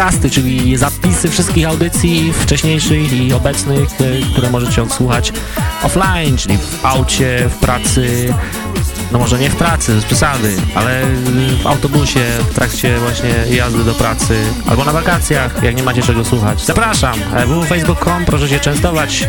podcasty, czyli zapisy wszystkich audycji wcześniejszych i obecnych, e, które możecie odsłuchać offline, czyli w aucie, w pracy, no może nie w pracy, z przesady, ale w autobusie, w trakcie właśnie jazdy do pracy, albo na wakacjach, jak nie macie czego słuchać. Zapraszam, e, www.facebook.com, proszę się częstować.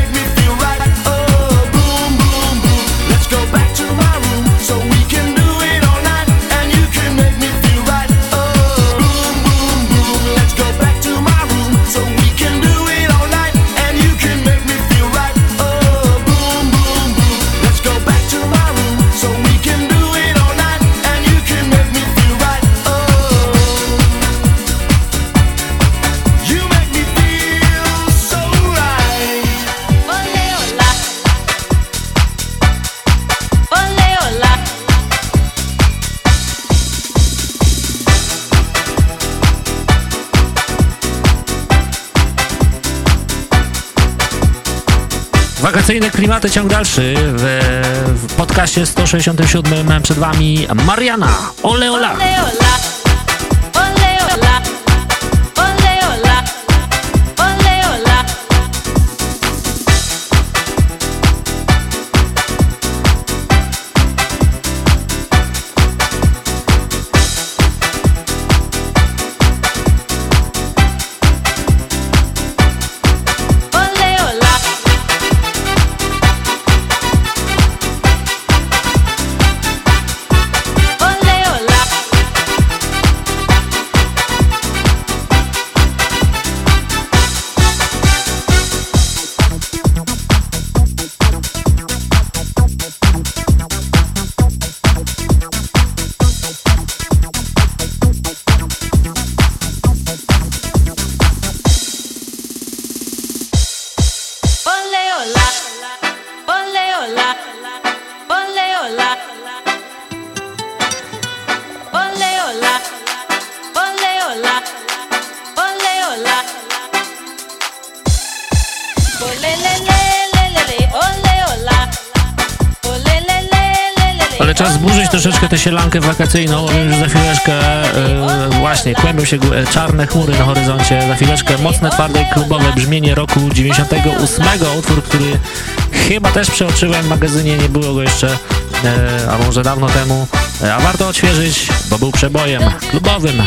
Wakacyjne klimaty ciąg dalszy w, w podcaście 167 przed Wami Mariana Oleola. Oleola. Sielankę wakacyjną, że za chwileczkę e, właśnie kłębią się czarne chmury na horyzoncie, za chwileczkę mocne, twarde klubowe brzmienie roku 98, utwór, który chyba też przeoczyłem w magazynie, nie było go jeszcze, e, a może dawno temu, e, a warto odświeżyć, bo był przebojem klubowym.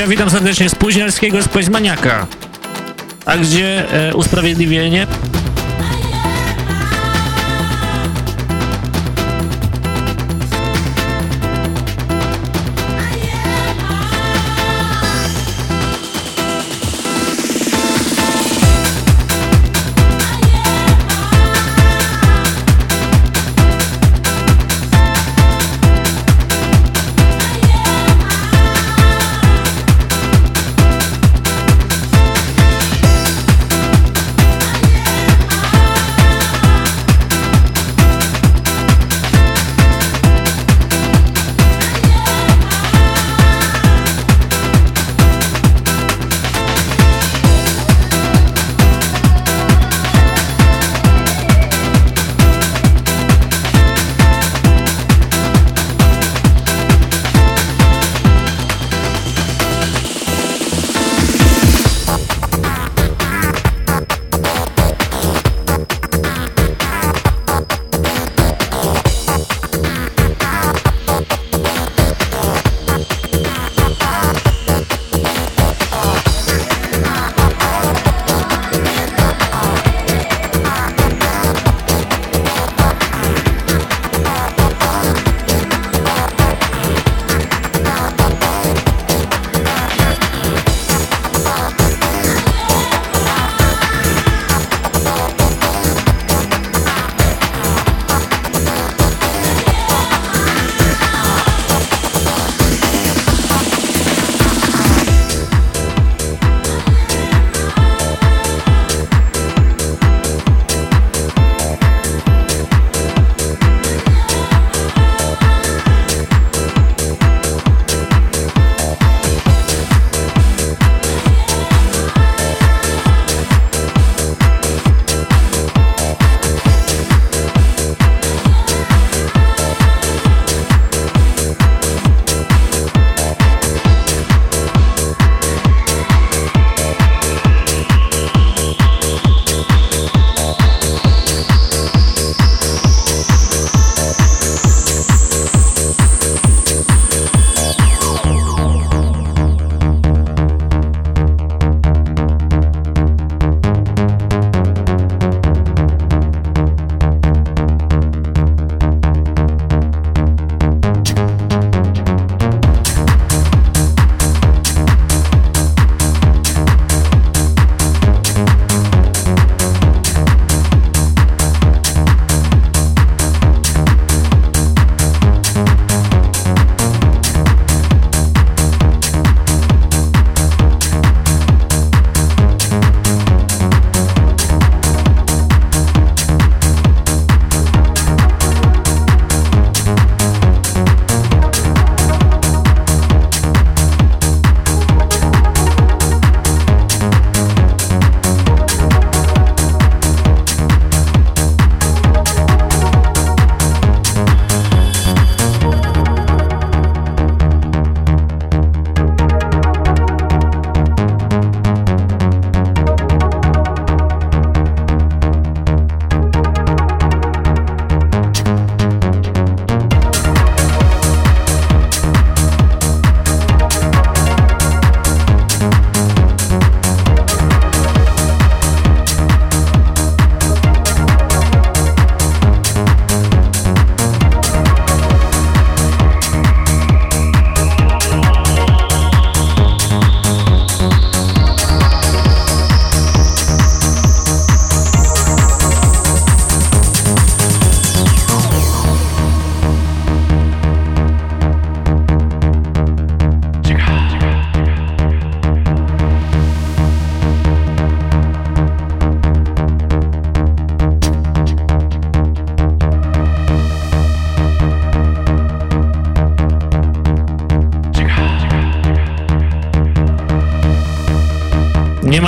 Ja witam serdecznie z Późniarskiego Spaźmaniaka. A gdzie e, usprawiedliwienie?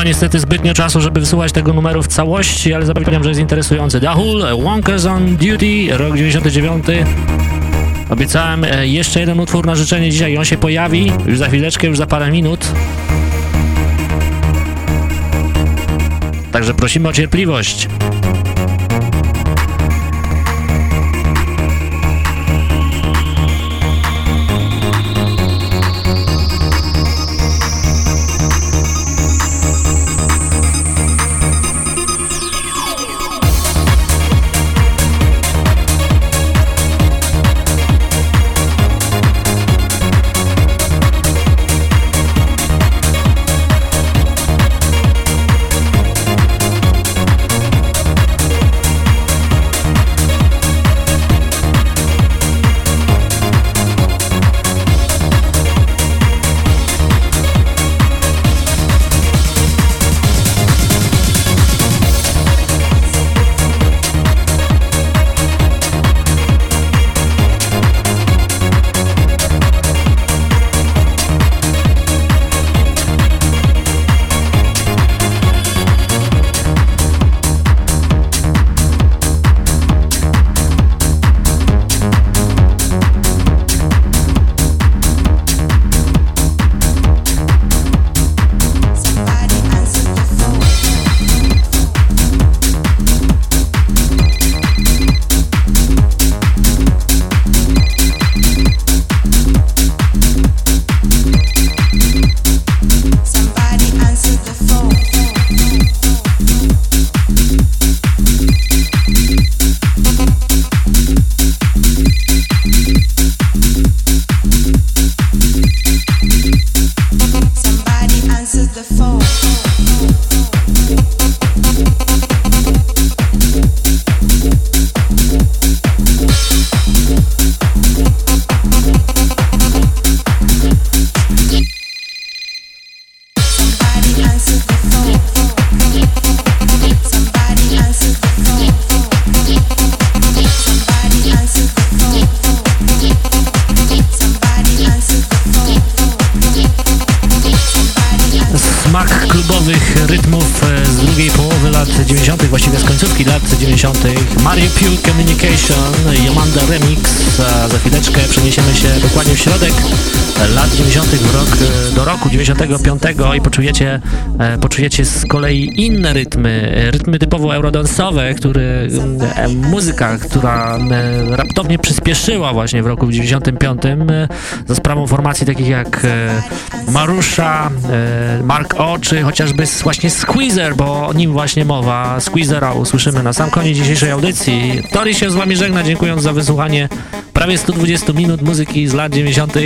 Niestety zbytnio czasu, żeby wysłuchać tego numeru w całości, ale zapewniam, że jest interesujący. Hull, Wonkers on Duty, rok 99. Obiecałem e, jeszcze jeden utwór na życzenie dzisiaj, on się pojawi już za chwileczkę, już za parę minut. Także prosimy o cierpliwość. 95 i poczujecie, e, poczujecie z kolei inne rytmy, e, rytmy typowo eurodance'owe, który, e, muzyka, która raptownie przyspieszyła właśnie w roku 95 e, za sprawą formacji takich jak Marusza, Mark O, czy chociażby właśnie Squeezer, bo o nim właśnie mowa. Squeezera usłyszymy na sam koniec dzisiejszej audycji. Tori się z wami żegna, dziękując za wysłuchanie prawie 120 minut muzyki z lat 90. E,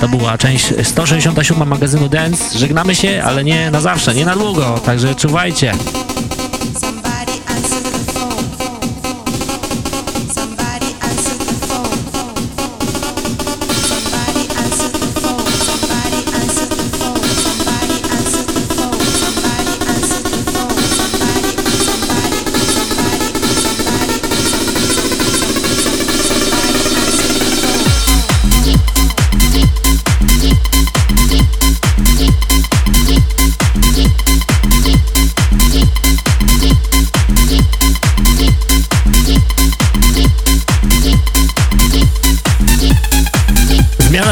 To była część 167 magazynu Dance. Żegnamy się, ale nie na zawsze, nie na długo, także czuwajcie.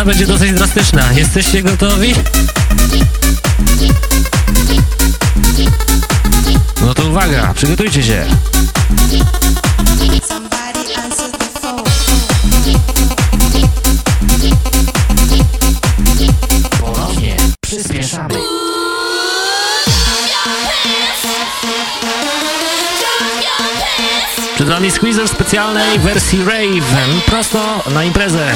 Będzie dosyć drastyczna. Jesteście gotowi? No to uwaga, przygotujcie się. Ponownie przyspieszamy. Przed wami Squeezer w specjalnej wersji Rave. Prosto na imprezę.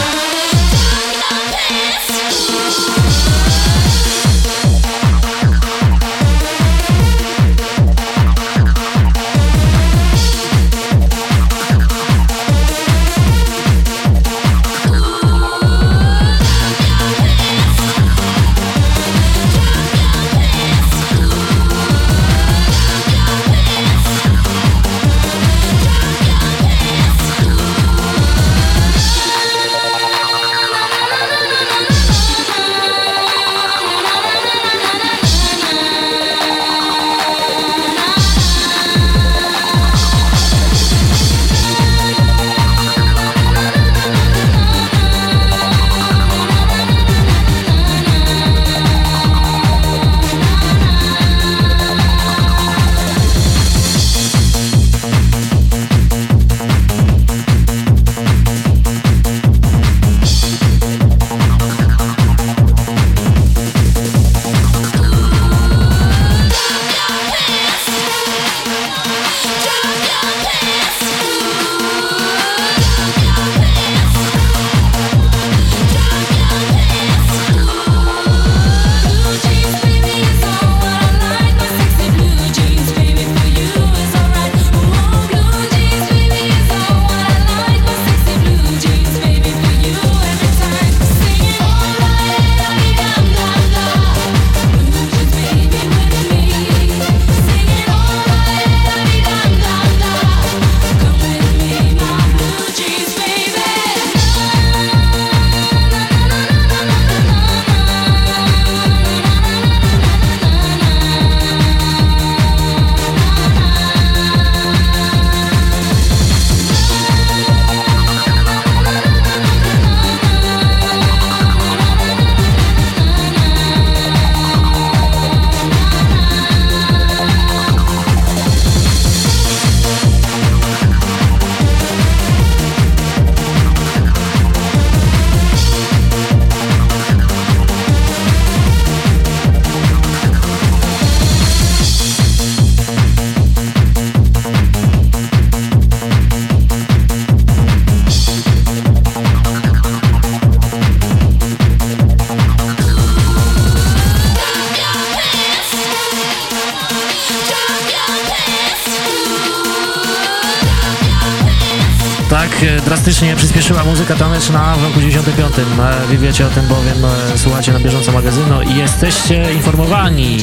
Drastycznie przyspieszyła muzyka taneczna w roku 95. E, Wy wiecie o tym, bowiem e, słuchacie na bieżąco magazynu i jesteście informowani.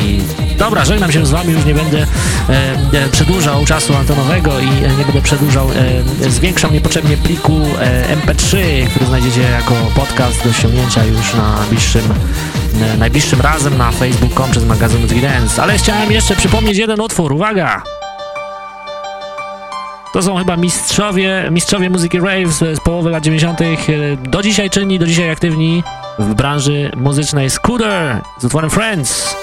Dobra, żegnam się z Wami, już nie będę e, e, przedłużał czasu antenowego i nie będę przedłużał, e, zwiększał niepotrzebnie pliku e, MP3, który znajdziecie jako podcast do ściągnięcia już na bliższym, najbliższym razem na facebook.com przez magazyn Dance. Ale chciałem jeszcze przypomnieć jeden utwór, uwaga! To są chyba mistrzowie, mistrzowie muzyki rave z, z połowy lat 90. e, Do dzisiaj czynni, do dzisiaj aktywni w branży muzycznej Scooter z utworem Friends.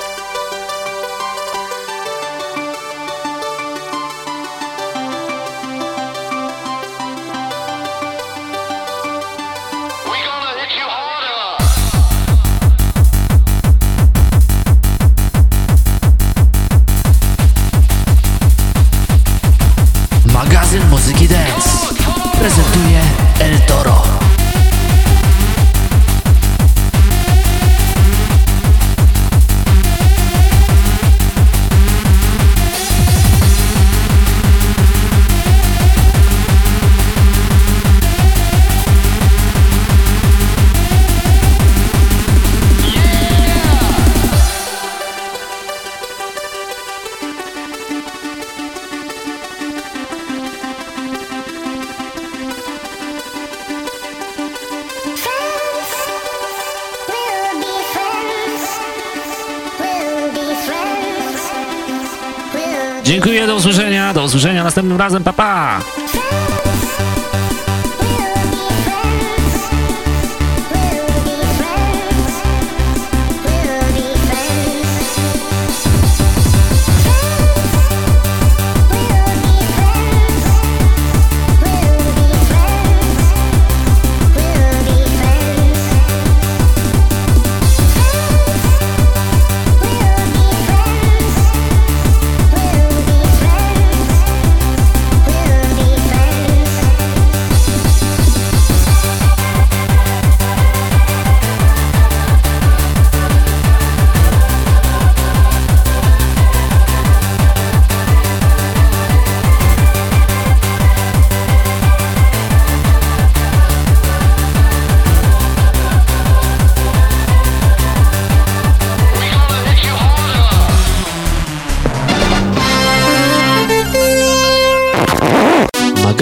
Usłyszenia następnym razem, papa! Pa.